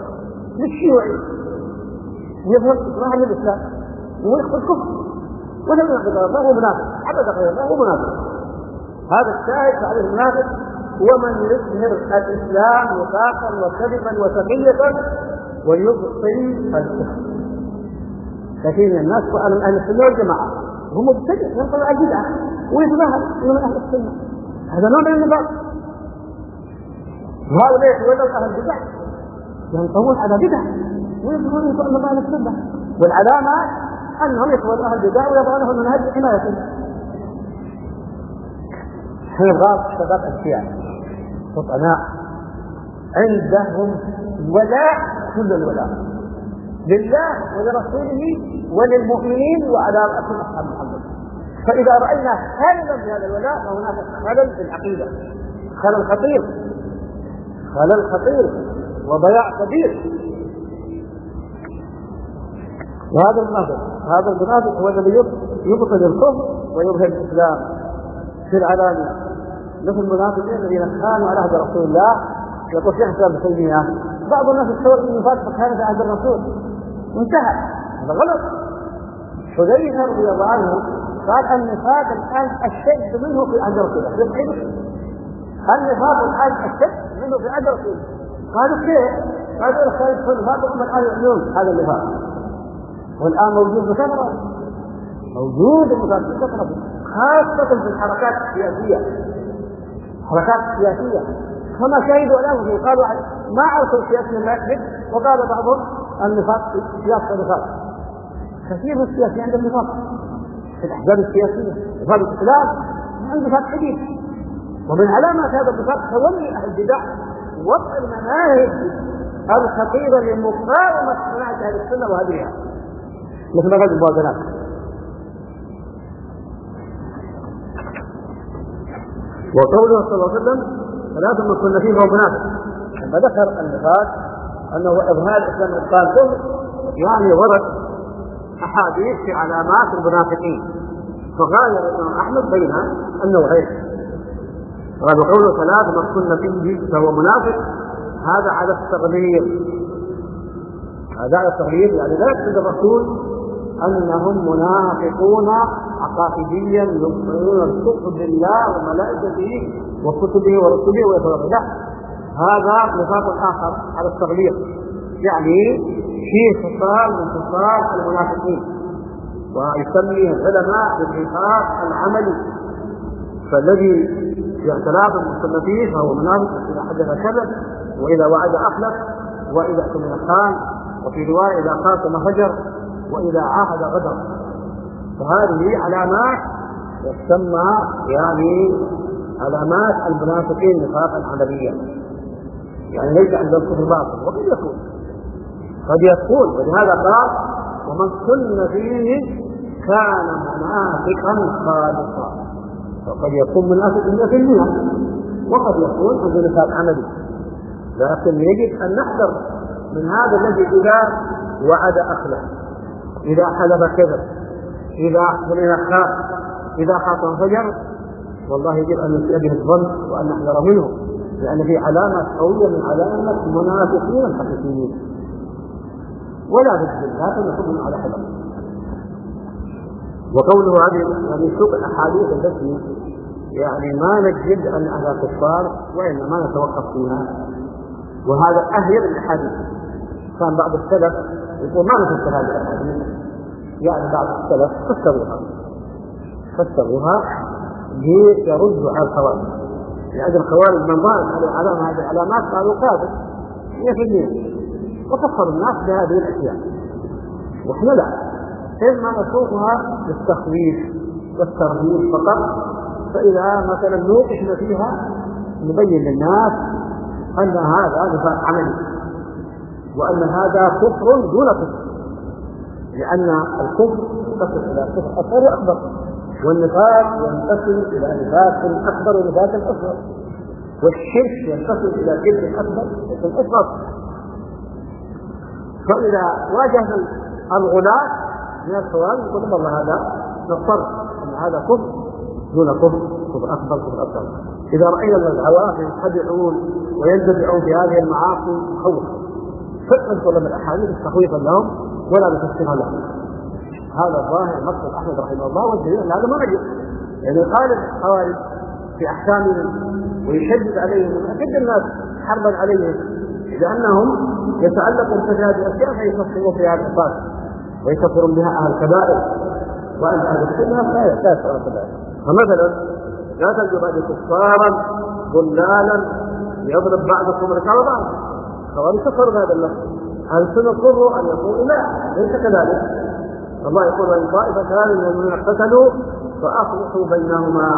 للشيوعي. يظهر ظاهر الإسلام ويخفي الكفر. ولم يعبد الله هو منافق. عبد غير الله هو منافق. هذا الشاهد عليه المنافق. هو من يظهر الإسلام نفاقا وكذبا وسقية ويبطل الكفر. كثير من الناس سؤال من أهل السنة والجماعة هم مبتدع ينقل البدعه ويتظاهر من أهل السنة. هذا نوع من النفاق وهؤلاء يتولوا أهل البدع. ينقلون على بدع. ويظهرون انهم أهل السنة والعلامة أنهم يتولون أهل البدع ويضعونهم منهج حمايته غاب شباب الشيعة فطناء عندهم ولاء كل الولاء. لله ولرسوله وللمؤمنين وعلى رأس أصحاب محمد. فإذا رأينا خللا في هذا الولاء فهناك خلل في العقيدة. خلل خطير. خلل خطير وضياع كبير. وهذا المنافق هذا المنافق هو الذي يبطل الكفر ويظهر الإسلام في العلانيه مثل المنافقين الذين خانوا على عهد رسول الله يقول الاسلام ابن تيميه بعض الناس يتصور إن النفاق كان في عهد الرسول. انتهى. هذا غلط. حذيفة رضي الله عنه قال النفاق الآن أشد منه في عهد رسول الله. النفاق الآن أشد منه في رسول الله قالوا كيف؟ قالوا الخير في النفاق هم الان يعلنون هذا النفاق والآن موجود بكثره موجود بكثره خاصة في الحركات السياسية. حركات سياسية. فما شهدوا له قالوا ما عرفوا السياسة ما يكذب وقال بعضهم النفاق سياسة النفاق. كثير من السياسي عندهم نفاق. في الأحزاب السياسية. نفاق الإسلام. عنده نفاق كبير ومن علامات هذا النفاق تولي أهل البدع وضع المناهج الخطيرة لمقاومة صناعة أهل السنة وهديها مثل قال الموازنات وقوله صلى الله عليه وسلم ثلاثة من كنا فيه فهو منافق لما ذكر النفاق أنه إظهار الإسلام ابطال كفر يعني ورد أحاديث في علامات المنافقين. فغاير الإمام أحمد بين النوعين قوله ثلاث من كنا فيه فهو منافق. هذا على التغليظ هذا على التغليظ يعني لا يقصد الرسول أنهم منافقون عقائديا يؤمنون الكفر بالله وملائكته وكتبه ورسله ويتوفى. لا. هذا نفاق آخر على التغليق يعني فيه خصال من خصال المنافقين. ويسميه العلماء بالنفاق العملي. فالذي يعتلاف المصنفين فهو منافق إذا حدث كذب وإذا وعد أخلف وإذا اؤتمن خان وفي رواية إذا خاصم هجر وإذا عاهد غدر. فهذه علامات تسمى يعني علامات المنافقين نفاقا عمليا يعني ليس عند الكفر باطل وقد يكون. قد يكون ولهذا قال ومن كن فيه كان منافقا خالصا وقد يكون منافق 100% وقد يكون عنده نفاق عملي. لكن يجب أن نحذر من هذا الذي إذا وعد اخلف إذا حلف كذب إذا احتمل خاف. إذا خاطب فجر. والله يجب أن نسيء به الظن وأن نحذر منه. لأن في علامة قوية من علامة المنافقين الحقيقيين ولا بد لا تنحبهم على حذر. وقوله هذه يعني سوق الأحاديث التي يعني ما نجد أنها كفار وإنما نتوقف فيها. وهذا أهيب الأحاديث. كان بعض السلف يقول ما نفسر هذه الأحاديث. يعني بعض السلف فسروها. فسروها ليردوا على الخوارج. لأجل الخوارج من ظهرت عليه علامة هذه العلامات قالوا كافر 100% وكفروا الناس بهذه الأشياء. وإحنا لا. إما نشوفها للتخويف والترهيب فقط؟ فإذا مثلا نوقفنا فيها نبين للناس أن هذا نفاق عملي وأن هذا كفر دون كفر لأن الكفر يقسم إلى كفر أكبر وأكبر والنفاق ينقسم إلى نفاق أكبر ونفاق أصغر والشرك ينقسم إلى شرك أكبر وشرك أصغر. فإذا واجه الغلاة من الخوارج يقول والله هذا نضطر إن هذا كفر دون كفر كفر أكبر كفر اصغر إذا رأينا العوام يتبعون ويندفعون في هذه المعاصي خوف. فاذكر لهم الأحاديث تخويفا لهم ولا بتفسيرا لهم. هذا ظاهر مقصد أحمد رحمه الله والدليل أن هذا ما عجب يعني يخالف الخوارج في أحكامهم ويشدد عليهم ويشد الناس حربا عليهم لانهم يتعلقون بهذه الأشياء فيفسرون فيها العصاه ويكفرون بها أهل الكبائر. وإن أهل السنة لا إلى الكبائر. فمثلا لا تجد بعد كفارا ضلالا يضرب بعضكم ركاب بعض. خوارج كفروا هذا اللفظ أهل السنة اضطروا أن يقولوا لا ليس كذلك. الله يقول وإن طائفتان من المؤمنين اقتتلوا فأصلحوا بينهما.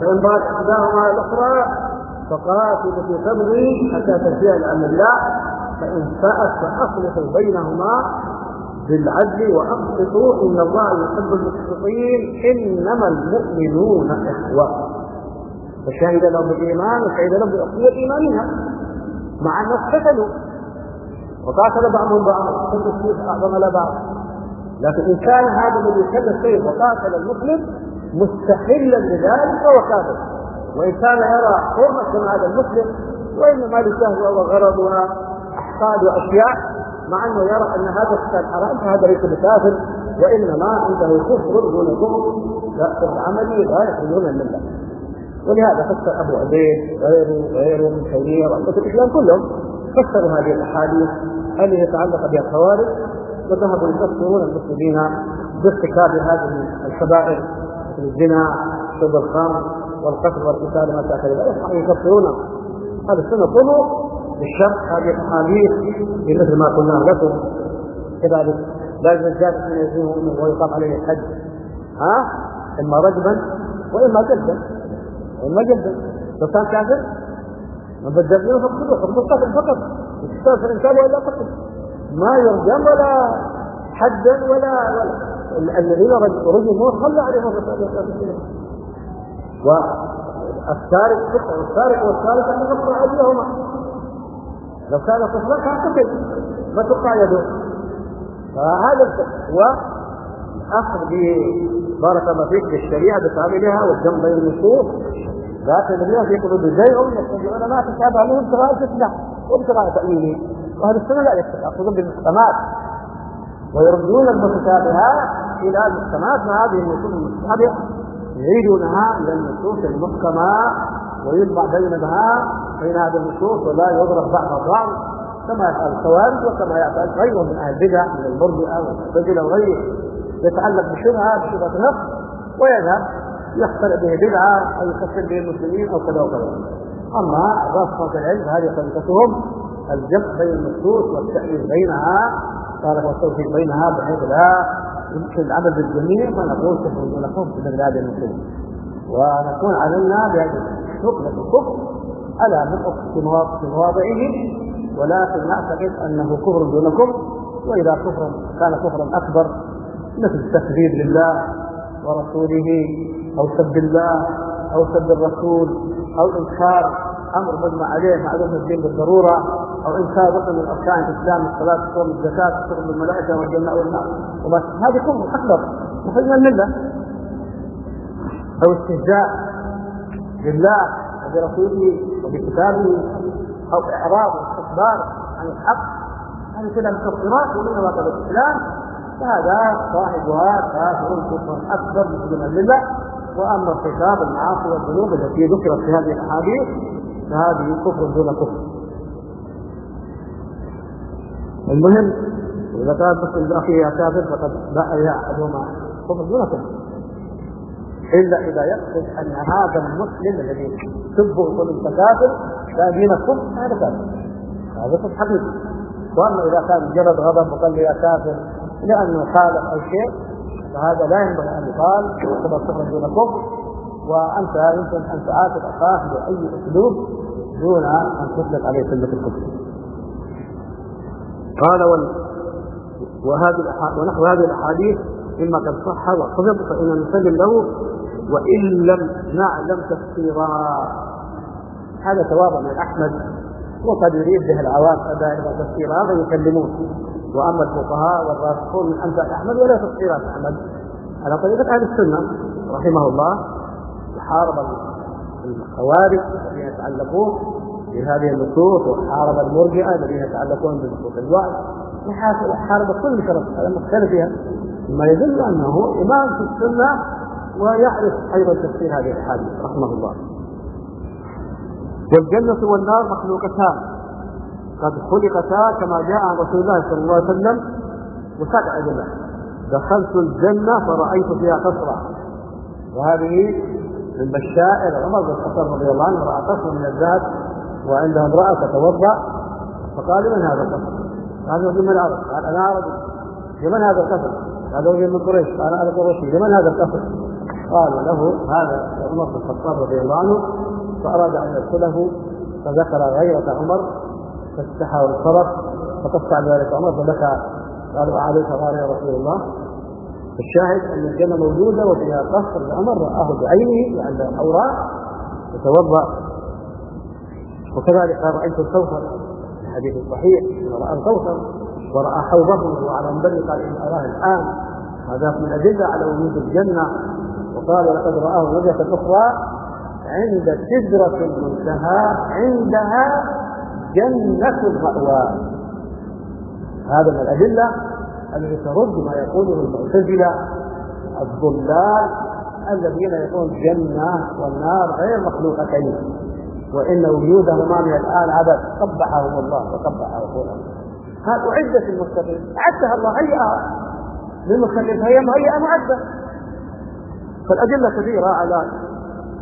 فإن بغت أحداهما الأخرى فقاتلوا في صبري حتى تنتهي لامر الله فإن فأت فأصلحوا بينهما بالعدل وأقسطوا إن الله يحب المقسطين إنما المؤمنون إخوة. فشهد لهم بالايمان وشهد لهم بالاخوه إيمانها. مع أنهم اقتتلوا. وقاتل بعضهم بعضا. كل السيف أعظم على بعض لكن إن كان هذا الذي شد السيف وقاتل المسلم مستحلا لذلك فهو وإن كان يرى حرمة هذا المسلم وإنما لشهوه وغرض واحقاد وأشياء مع أنه يرى أن هذا الشيء حرام فهذا ليس بكافر وإنما عنده كفر دون كفر عملي لا يخرجون من الله ولهذا فسر أبو عبيد غيره غيره من تيميه وأئمة الإسلام كلهم فسروا هذه الأحاديث التي تتعلق بها الخوارج وذهبوا يفسرون المسلمين بارتكاب هذه الكبائر مثل الزنا شرب الخمر والقتل والقتال ما تاخذ يكفرون هذا السنة كله بالشرح هذه الأحاديث بمثل ما قلنا لكم. كذلك لا الزجاج من يزنه ويقام عليه الحج. ها؟ إما رجبا وإما جلدا وإما جلدا لو كان كافر؟ من بدل فاقتلوه حكم القتل فقط يستغفر الانسان والا قتل ما يرجم ولا حدا ولا ولا. الذين رجموا صلى عليهم الرسول والسارق والسارق والسارق أن يقطع ايديهما لو كان طفلا كان قتل ما يده. فهذا والاخذ بارك الله فيك بالشريعة بكاملها والجمع بين النصوص لكن الذين في قلوب زيغ يتبعون ما تشابه منهم ابتغاء الفتنه وابتغاء تاويله واهل السنة لا ياخذون بالمحكمات ويردون المتشابهات إلى المحكمات وهذه النصوص المتشابهة. يعيدونها إلى النصوص المحكمة. ويجمع بينها بين هذه النصوص ولا يضرب بعض بعض كما يفعل الخوارج وكما يفعل غيرهم من أهل البدع من المرجئة والمعتزلة وغيره يتعلق بشبهة بشبهة نقص ويذهب يخترع به بدعة أو يكفر به المسلمين أو كذا وكذا. أما راسخه العلم هذه طريقتهم الجمع بين النصوص والتأليف بينها قال والتوفيق بينها بحيث لا يمكن العمل بالجميع ونقول بمثل هذه النصوص ونكون علمنا بهذه حكم الكفر على نقص في مواضعه ولكن نعتقد أنه كفر دون كفر وإذا كفر كان كفرا أكبر مثل التكذيب لله ورسوله أو سب الله أو سب الرسول أو إنكار أمر مجمع عليه معلوم الدين بالضرورة أو إنكار ركن من اركان الإسلام الصلاة الصوم الزكاة الشغل بالملائكه والجنه والنار وما هذه كفر مخرج من الملة أو استهزاء. بالله وبرسوله وبكتابه أو إعراض واستكبار عن الحق. هذه كلها مكفرات ومن نواقض الإسلام فهذا صاحبها كافر كفرا أكبر مسلما لله وأما ارتكاب المعاصي والذنوب التي ذكرت في هذه الأحاديث فهذه كفر دون كفر. المهم إذا كان مسلم باخيه كافر فقد باع أحدهما كفر دون كفر. إلا إذا يقصد أن هذا المسلم الذي سبه يقول أنت كافر لا دين كفر هذا كافر. هذا كفر حقيقي وأما إذا كان مجرد غضب وقال لي يا كافر لأنه خالف أو شيء فهذا لا ينبغي أن يقال. يعتبر كفرا دون كفر. وأنت يمكن أن تعاتب أخاك بأي أسلوب دون أن تطلق عليه كلمه الكفر. قال وهذه ونحو هذه الأحاديث إما قد صح وحفظ فإننا نسلم له وإن لم نعلم تفسيرا. هذا ثواب من أحمد وقد يريد به العوام كذلك تفسير هذا يكلمون. وأما الفقهاء والراسخون من امثال أحمد ولا تفسيرات أحمد. على طريقة أهل السنة رحمه الله وحارب الخوارج الذين يتعلقون بهذه النصوص وحارب المرجئة الذين يتعلقون بنصوص الوعد. وحارب كل فرق مختلفها. مما يدل أنه إمام في السنة ويعرف أيضا تفسير هذه الأحاديث رحمه الله. والجنة والنار مخلوقتان. قد خلقتا كما جاء عن رسول الله صلى الله عليه وسلم وسبع أدلة دخلت الجنة فرأيت فيها قصرا وهذه من بشائر عمر بن الخطاب رضي الله عنه رأى قصرا من الذهب وعنده امرأة تتوضأ. فقال لمن هذا القصر؟ قال من العرب قال أنا عربي لمن هذا القصر؟ قال رجل من قريش قال أنا قريشي لمن هذا القصر؟ قال له هذا عمر بن الخطاب رضي الله عنه فأراد أن يدخله فذكر غيرة عمر فاستحى وانصرف فقص عن ذلك عمر فبكى قالوا عليك قال يا رسول الله. الشاهد أن الجنة موجودة وفيها قصر لعمر رآه بعينه عند الحوراء يتوضا وكذلك رأيت الكوثر الحديث الصحيح رأى الكوثر. وراى حوضه وعلى منبر قال إن أراه الآن. هذا من أدلة على وجود الجنة. وقال ولقد رآه وجهة أخرى عند سدرة المنتهى عندها جنة المأوى. هذا من الأدلة التي ترد ما يقوله المعتزلة الضلال الذين يقولون الجنة والنار غير مخلوقتين وإن وجودهما من الآن عبث. قبحهم الله وقبح عقولهم هذا أعدت المستقيم أعدها الله هيئها للمستقيم هي مهيئة معدة. فالأدلة كثيرة على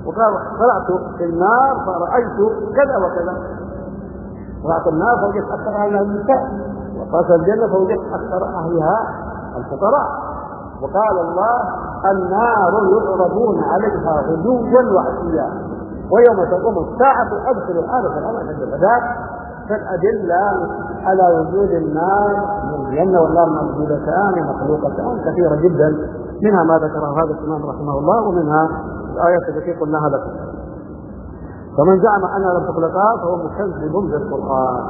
وقال طلعت في النار فرأيت كذا وكذا. رأت النار فوجدت أكثر أهلها النساء وقالت الجنة فوجدت أكثر أهلها الفقراء. وقال الله النار يعرضون عليها غدوا وعشيا. ويوم تقوم الساعة أدخل آل فرعون الغداء فالأدلة على وجود النار الجنة والنار موجودتان مخلوقتان كثيرة جدا. منها ما ذكره هذا الإمام رحمه الله ومنها الآيات التي قلناها لكم. فمن زعم انها لم تخلقا فهو مكذب بالقران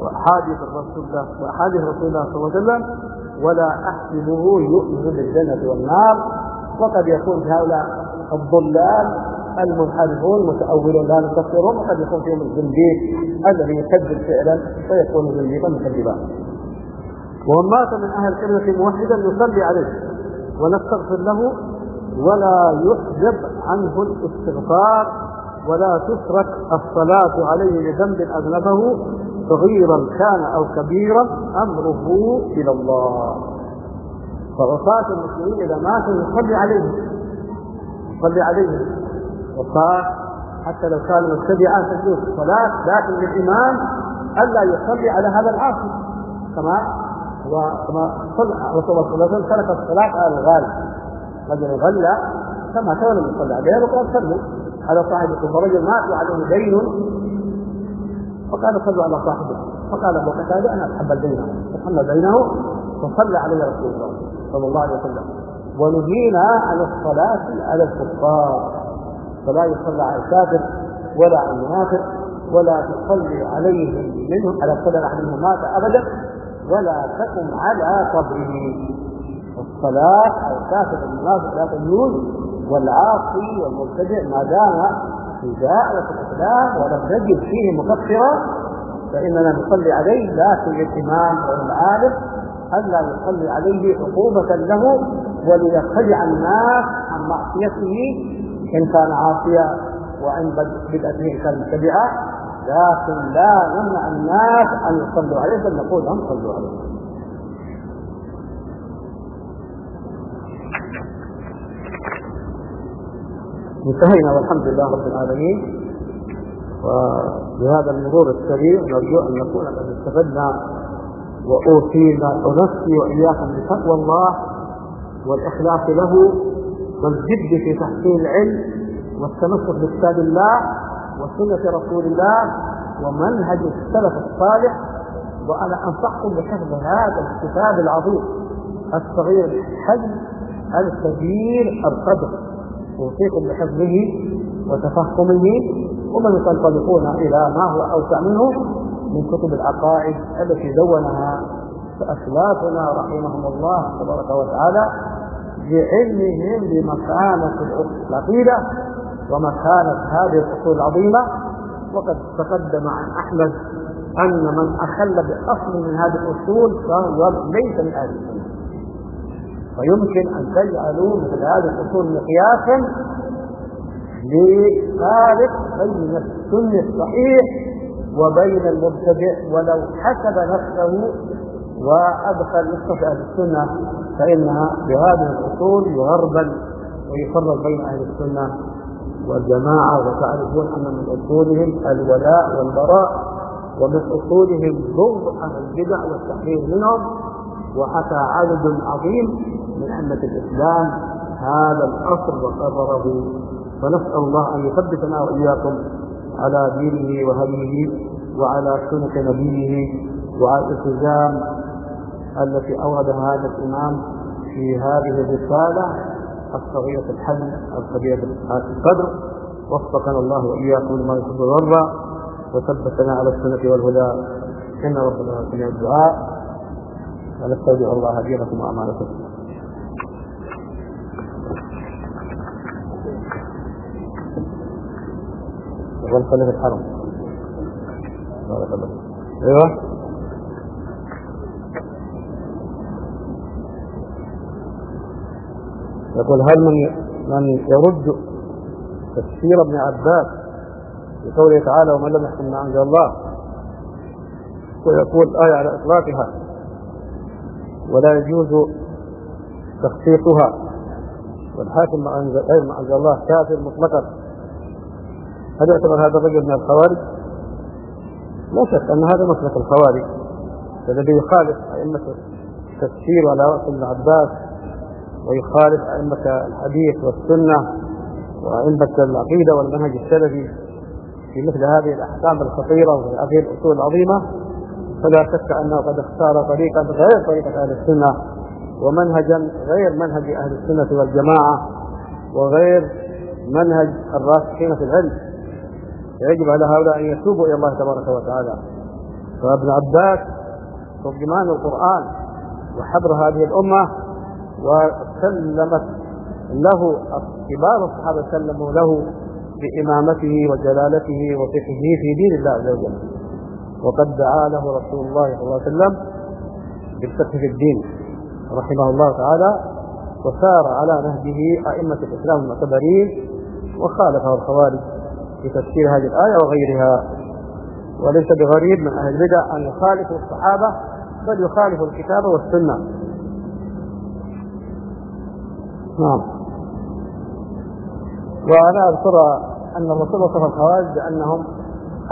وأحاديث الرسول الله وأحاديث رسول الله صلى الله عليه وسلم ولا أحسبه يؤمن بالجنة والنار. وقد يكون هؤلاء الضلال المنحرفون المتأولون لا نكفرهم وقد يكون فيهم الزنديق الذي يكذب فعلا فيكون زنديقا مكذبا. ومن مات من أهل القبله موحدا نصلي عليه ونستغفر له ولا يحجب عنه الاستغفار ولا تترك الصلاة عليه لذنب أذنبه صغيرا كان أو كبيرا أمره إلى الله. فعصاة المسلمين إذا ماتوا يصلي عليهم يصلي عليهم وقال حتى لو كانوا مبتدعا تجوز الصلاة لكن للإمام ألا يصلي على هذا العاصي كما وكما صلى الله عليه وسلم ترك الصلاة على الغالب. رجل غلى كما كان يصلي عليه وقال صلوا. على صاحبكم فرجل مات وعليه دين. فقال صلوا على صاحبه. فقال أبو قتادة أنا اتحمل دينه. تحمل دينه وصلى عليه رسول الله صلى الله عليه وسلم. ونهينا عن الصلاة على الكفار. فلا يصلى على الكافر ولا على المنافق ولا تصلي عليهم منهم على احد منهم مات أبدا ولا تقم على قبره. الصلاة على الكافر والمنافق لا تجوز والعاصي والمبتدع ما دام في دائرة الإسلام ولم نجد فيه مكفرا فإننا نصلي عليه لكن للإمام أو العالم ألا نصلي عليه عقوبة له وليخدع الناس عن معصيته إن كان عاصيا وإن بدأته كان مبتدعا لكن لا نمنع الناس أن يصلوا عليه بل نقول لهم صلوا عليه. انتهينا والحمد لله رب العالمين. وبهذا المرور السريع نرجو أن نكون قد استفدنا وأوصينا ونفسي وإياكم بتقوى الله والإخلاص له والجد في تحصيل العلم والتمسك بكتاب الله وسنة رسول الله ومنهج السلف الصالح وأنا أنصحكم بحفظ هذا الكتاب العظيم الصغير الحجم الكبير القدر. أوصيكم بحفظه وتفهمه ومن تنطلقون إلى ما هو أوسع منه من كتب العقائد التي دونها أسلافنا رحمهم الله تبارك وتعالى بعلمهم بمكانة العقيدة ومكانة هذه الأصول العظيمة. وقد تقدم عن أحمد أن من أخل بأصل من هذه الأصول فهو ليس من أهل السنة. فيمكن أن تجعلوا مثل هذه الأصول مقياسا لفارق بين السنة الصحيح وبين المبتدع ولو حسب نفسه وأدخل نصف أهل السنة. فإنها بهذه الأصول يغربل ويفرق بين أهل السنة والجماعة وتعرفون أن من أصولهم الولاء والبراء ومن أصولهم بغض أهل البدع والتحرير منهم وحتى عدد عظيم من أئمة الإسلام هذا الأصل وقرره فنسأل الله أن يثبتنا وإياكم على دينه وهديه وعلى سنة نبيه وعلى الالتزام التي أوردها هذا الإمام في هذه الرسالة الصغيرة الحجم الكبيرة القدر. وفقنا الله وإياكم لما يحب ويرضى وثبتنا على السنة والهدى. إن ربنا سميع الدعاء. ونستودع الله دينكم وأمانكم. والخليفة الحرم. بارك الله أيوه. يقول هل من من يرد تفسير ابن عباس بقوله تعالى ومن لم يحكم ما أنزل الله؟ ويقول الآية على إطلاقها. ولا يجوز تخصيصها والحاكم ما غير ما أنزل الله كافر مطلقا. هل يعتبر هذا الرجل من الخوارج؟ لا شك أن هذا مسلك الخوارج. الذي يخالف أئمة التفسير على رأس ابن عباس ويخالف أئمة الحديث والسنة وأئمة العقيدة والمنهج السلفي في مثل هذه الأحكام الخطيرة وهذه الأصول العظيمة. فلا شك أنه قد اختار طريقا غير طريقة أهل السنة ومنهجا غير منهج أهل السنة والجماعة وغير منهج الراسخين في العلم. يجب على هؤلاء أن يتوبوا إلى الله تبارك وتعالى. فابن عباس ترجمان القرآن وحبر هذه الأمة وسلمت له كبار الصحابة سلموا له بإمامته وجلالته وفقهه في دين الله عز وجل. وقد دعا له رسول الله صلى الله عليه وسلم بالفتح في الدين رحمه الله تعالى وسار على نهجه أئمة الإسلام المعتبرين وخالفه الخوارج في تفسير هذه الآية وغيرها. وليس بغريب من أهل البدع أن يخالفوا الصحابة بل يخالفوا الكتاب والسنة. نعم. وأنا أذكر أن الرسول وصف الخوارج بأنهم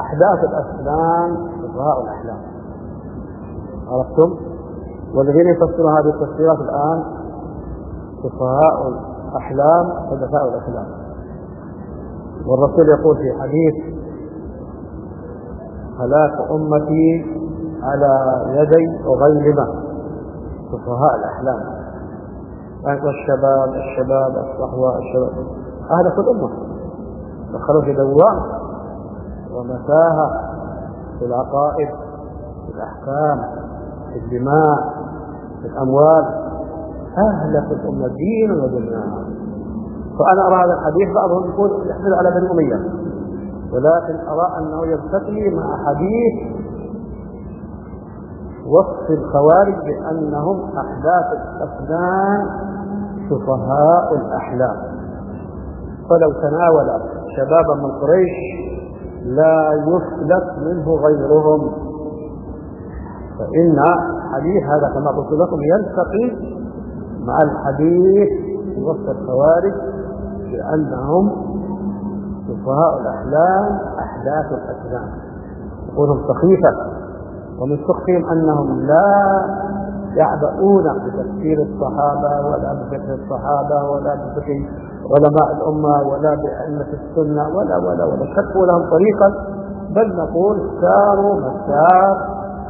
أحداث الأسلام سفهاء الأحلام. عرفتم؟ والذين يفسرون هذه التفسيرات الآن سفهاء الأحلام حدثاء الأحلام. والرسول يقول في حديث هلاك أمتي على يدي أغيلمة سفهاء الأحلام. والشباب الشباب الصحوة الشباب. أهلكوا الأمة دخلوا في دوام ومتاهة في العقائد في الأحكام في الدماء في الأموال. أهلكوا الأمة دينا ودنياها فأنا أرى هذا الحديث بعضهم يقول يحمل على بني أمية. ولكن أرى أنه يلتقي مع حديث وصف الخوارج بأنهم أحداث الأفنان سفهاء الأحلام. فلو تناول شبابا من قريش لا يفلت منه غيرهم. فإن حديث هذا كما قلت لكم يلتقي مع الحديث في وصف الخوارج بأنهم سفهاء الأحلام أحداث الأسلام يقولهم سخيفة. ومن سخفهم أنهم لا يعبؤون بتفسير الصحابة ولا بفقه الصحابة ولا بفقه علماء الأمة ولا بأئمة السنة ولا ولا ولا شكوا لهم طريقا. بل نقول ساروا مسار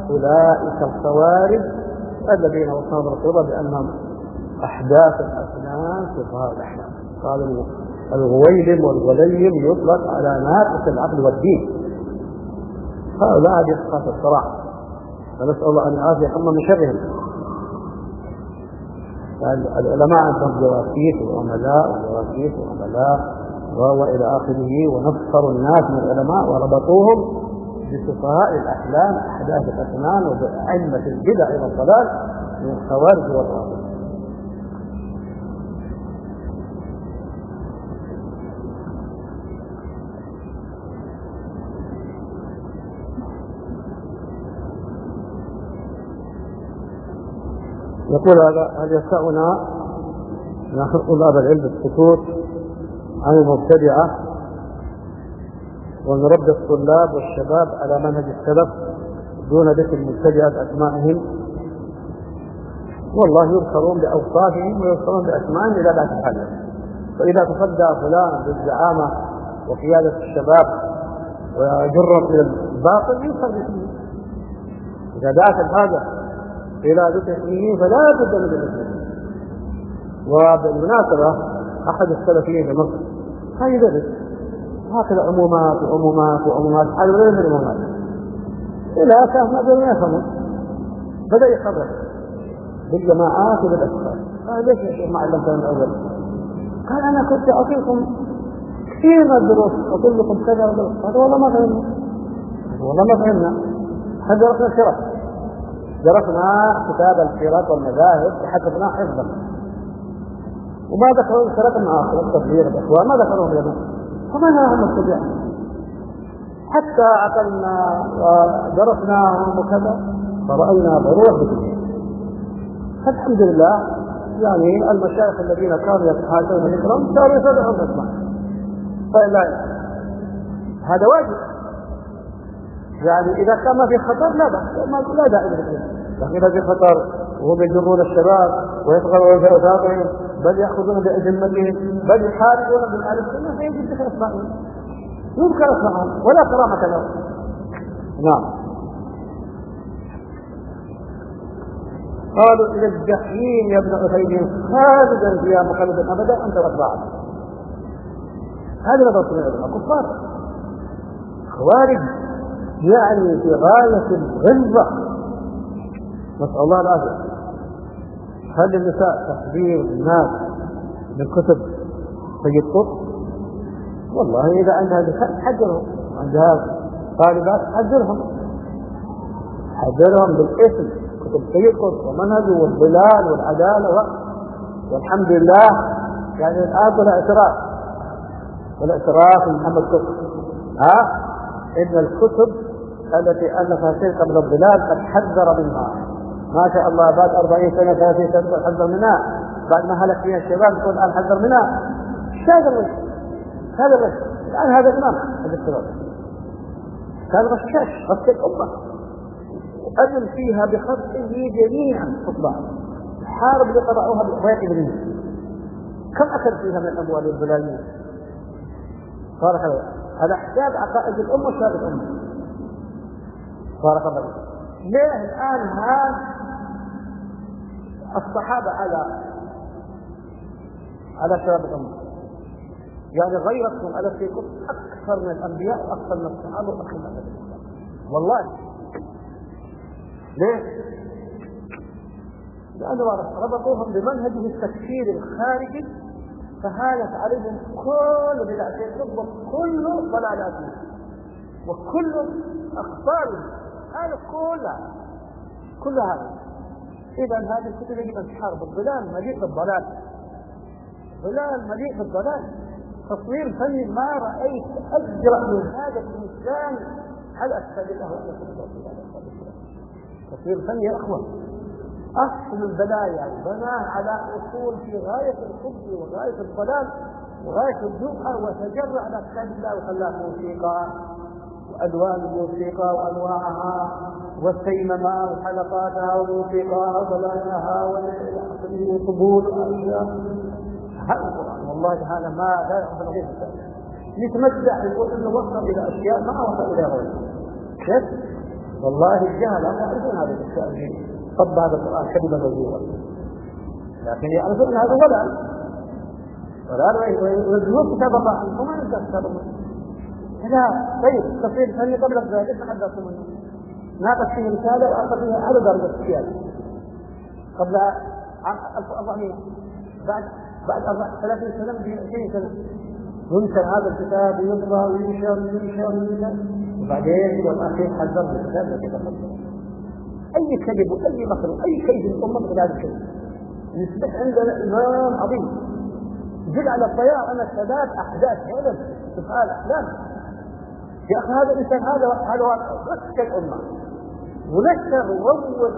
أولئك الخوارج الذين وصفهم رسول بأنهم أحداث الأسنان سفهاء الأحلام قال الغويلم والغليم يطلق على ناقص العقل والدين. هؤلاء هذه الصراع فنسأل الله أن يعافي حمى من شرهم. العلماء عندهم جواسيس وعملاء وجواسيس وعملاء وإلى آخره ونفسروا الناس من العلماء وربطوهم بسفهاء الأحلام أحداث الأسنان وبأئمة البدع والضلال من الخوارج والرافضة يقول هذا هل يسعنا نحن طلاب العلم السكوت عن المبتدعة ونربي الطلاب والشباب على منهج السلف دون ذكر المبتدعة أسمائهم والله يذكرون بأوصافهم ويذكرون بأسمائهم إلى بعد الحل. فإذا تصدى فلان بالزعامة وقيادة الشباب ويجرهم إلى الباطل يذكر باسمه إذا دعت الحاجة إلى ذكر اسمه فلا بد من الاسم وبالمناسبة أحد السلفيين في مصر هاي ذلك. هكذا عمومات وعمومات وعمومات. هذا من العمومات. إلى كان ما بين يفهمون بدأ يخرج بالجماعات وبالأشخاص قال ليش يا شيخ ما علمتنا من الأول؟ قال أنا كنت أعطيكم كثير من الدروس أقول لكم كذا وكذا. قال والله ما فهمنا. والله ما فهمنا. هل درسنا الشرف درسنا كتاب الفرق والمذاهب وحسبنا حفظا. وما ذكروا الفرق الآخر التفسير الإخوان ما ذكروهم لنا فما نراهم الطبيعة حتى عقلنا ودرسناهم وكذا فرأينا بروح بكل فالحمد لله يعني المشايخ الذين كانوا يتحاجون ذكرهم صاروا يتبعون الاسماء فإلا هذا واجب. يعني إذا كان ما في خطر لا بأس. لا داعي لكن إذا في خطر وهم يجرون الشباب ويطغون في أوساطهم بل يأخذون بأذمتهم بل يحاربون بالآل السنة فيجب ذكر أسمائهم يذكر أسمائهم ولا كرامة لهم. نعم. قالوا إلى الجحيم يا ابن عثيمين خالدا فيها مخلدا أبدا أنت وأتباعك. هذه نظرة العلماء كفار خوارج يعني في غاية الغلظة. نسأل الله العافية. هل للنساء تحذير الناس من كتب سيد قطب؟ والله إذا عندها نساء حذرهم عندها طالبات حذرهم حذرهم بالاسم كتب سيد قطب ومنهجه والظلال والعدالة والحمد لله. يعني الآن ولا اعتراف ولا اعتراف محمد قطب. ها؟ إن الكتب التي ألفها الشيخ قبل الظلال قد حذر منها. ما شاء الله بعد 40 سنة 30 سنة حذر منها. بعد ما هلك فيها الشباب يقول الآن حذر منها. هذا الرشد؟ هذا الرشد. الآن هذا الإمام هذا الشباب كان غشاش غش الأمة وأذن فيها بخطه جميعا. خطبة حارب قرأوها بإخوات ابنه كم أخذ فيها من الأموال والبلايين صار هذا حساب عقائد الأمة وشهادة الأمة. بارك الله ليه الآن هذا الصحابة على على شباب الأمة؟ يعني غيرتهم على فيكم أكثر من الأنبياء وأكثر من الصحابة وأكثر من الأنبياء. والله. ليه؟ لأنه ربطوهم بمنهجه التكفير الخارجي فهالت عليهم كل بدعتين وكل ضلالاتهم وكل أخطارهم هذا كلها كل هذا إذا هذه الكتب يجب أن تحارب الضلال مليء بالضلال. ضلال مليء بالضلال. تصوير فني ما رأيت أجرأ من هذا الإنسان. على أستدله أن تصوير فني يا أخوة أصل البلايا بناه على أصول في غاية الخبز وغاية الضلال وغاية الجبهة وتجرع على كتاب الله وخلاه موسيقى ألوان الموسيقى وأنواعها والسينما وحلقاتها وموسيقاها وبلاياها هذا القرآن والله هذا ما لا يعرف غير يتمتع يقول انه وصل إلى أشياء ما وصل إليها. غيره كيف؟ والله الجهل لا يعرفون هذه الأشياء. صب هذا القرآن كذبا وزورا لكن يعرفون أن هذا ضلال ضلال وينزلون كتاب الله وما ينزل كتاب الله. لا طيب تصير ثانية قبل ذلك تحدثوا منه. ناقش فيه رسالة وأخذ فيها على درجة السيادة قبل 1400 بعد بعد 30 سنة ب 20 سنة. ينشر هذا الكتاب ويطبع وينشر وينشر وينشر وبعدين يوم اخير حذر الكتاب الذي تقدم أي كذب وأي مكر وأي كيد الامه مثل هذا الكذب يصبح عندنا امام عظيم. يدل على الطيار ان السادات أحداث فعلا تفعل احلام يا أخي هذا الإنسان هذا هذا ركز الأمة. ونشر وروج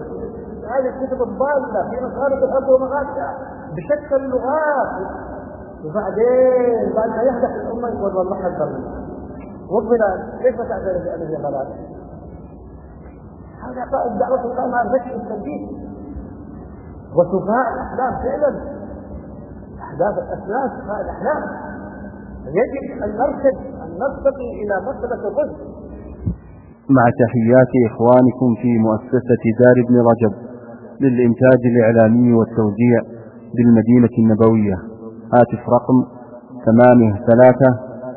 هذه الكتب الضالة في مصارف الأرض ومغاشها بشتى اللغات. وبعدين بعد ما يهدف الأمة يقول والله حذر منها والظلال كيف تعترف هي ضلال؟ هذا قائد دعوه قائمه على الفتح والتنفيذ. وسفهاء الأحلام فعلا. أحداث الاسنان سفهاء الأحلام. يجب ان نرشد أن نرتقي إلى مرتبة الرشد. مع تحيات إخوانكم في مؤسسة دار ابن رجب للإنتاج الإعلامي والتوزيع بالمدينة النبوية. هاتف رقم ثمانية ثلاثة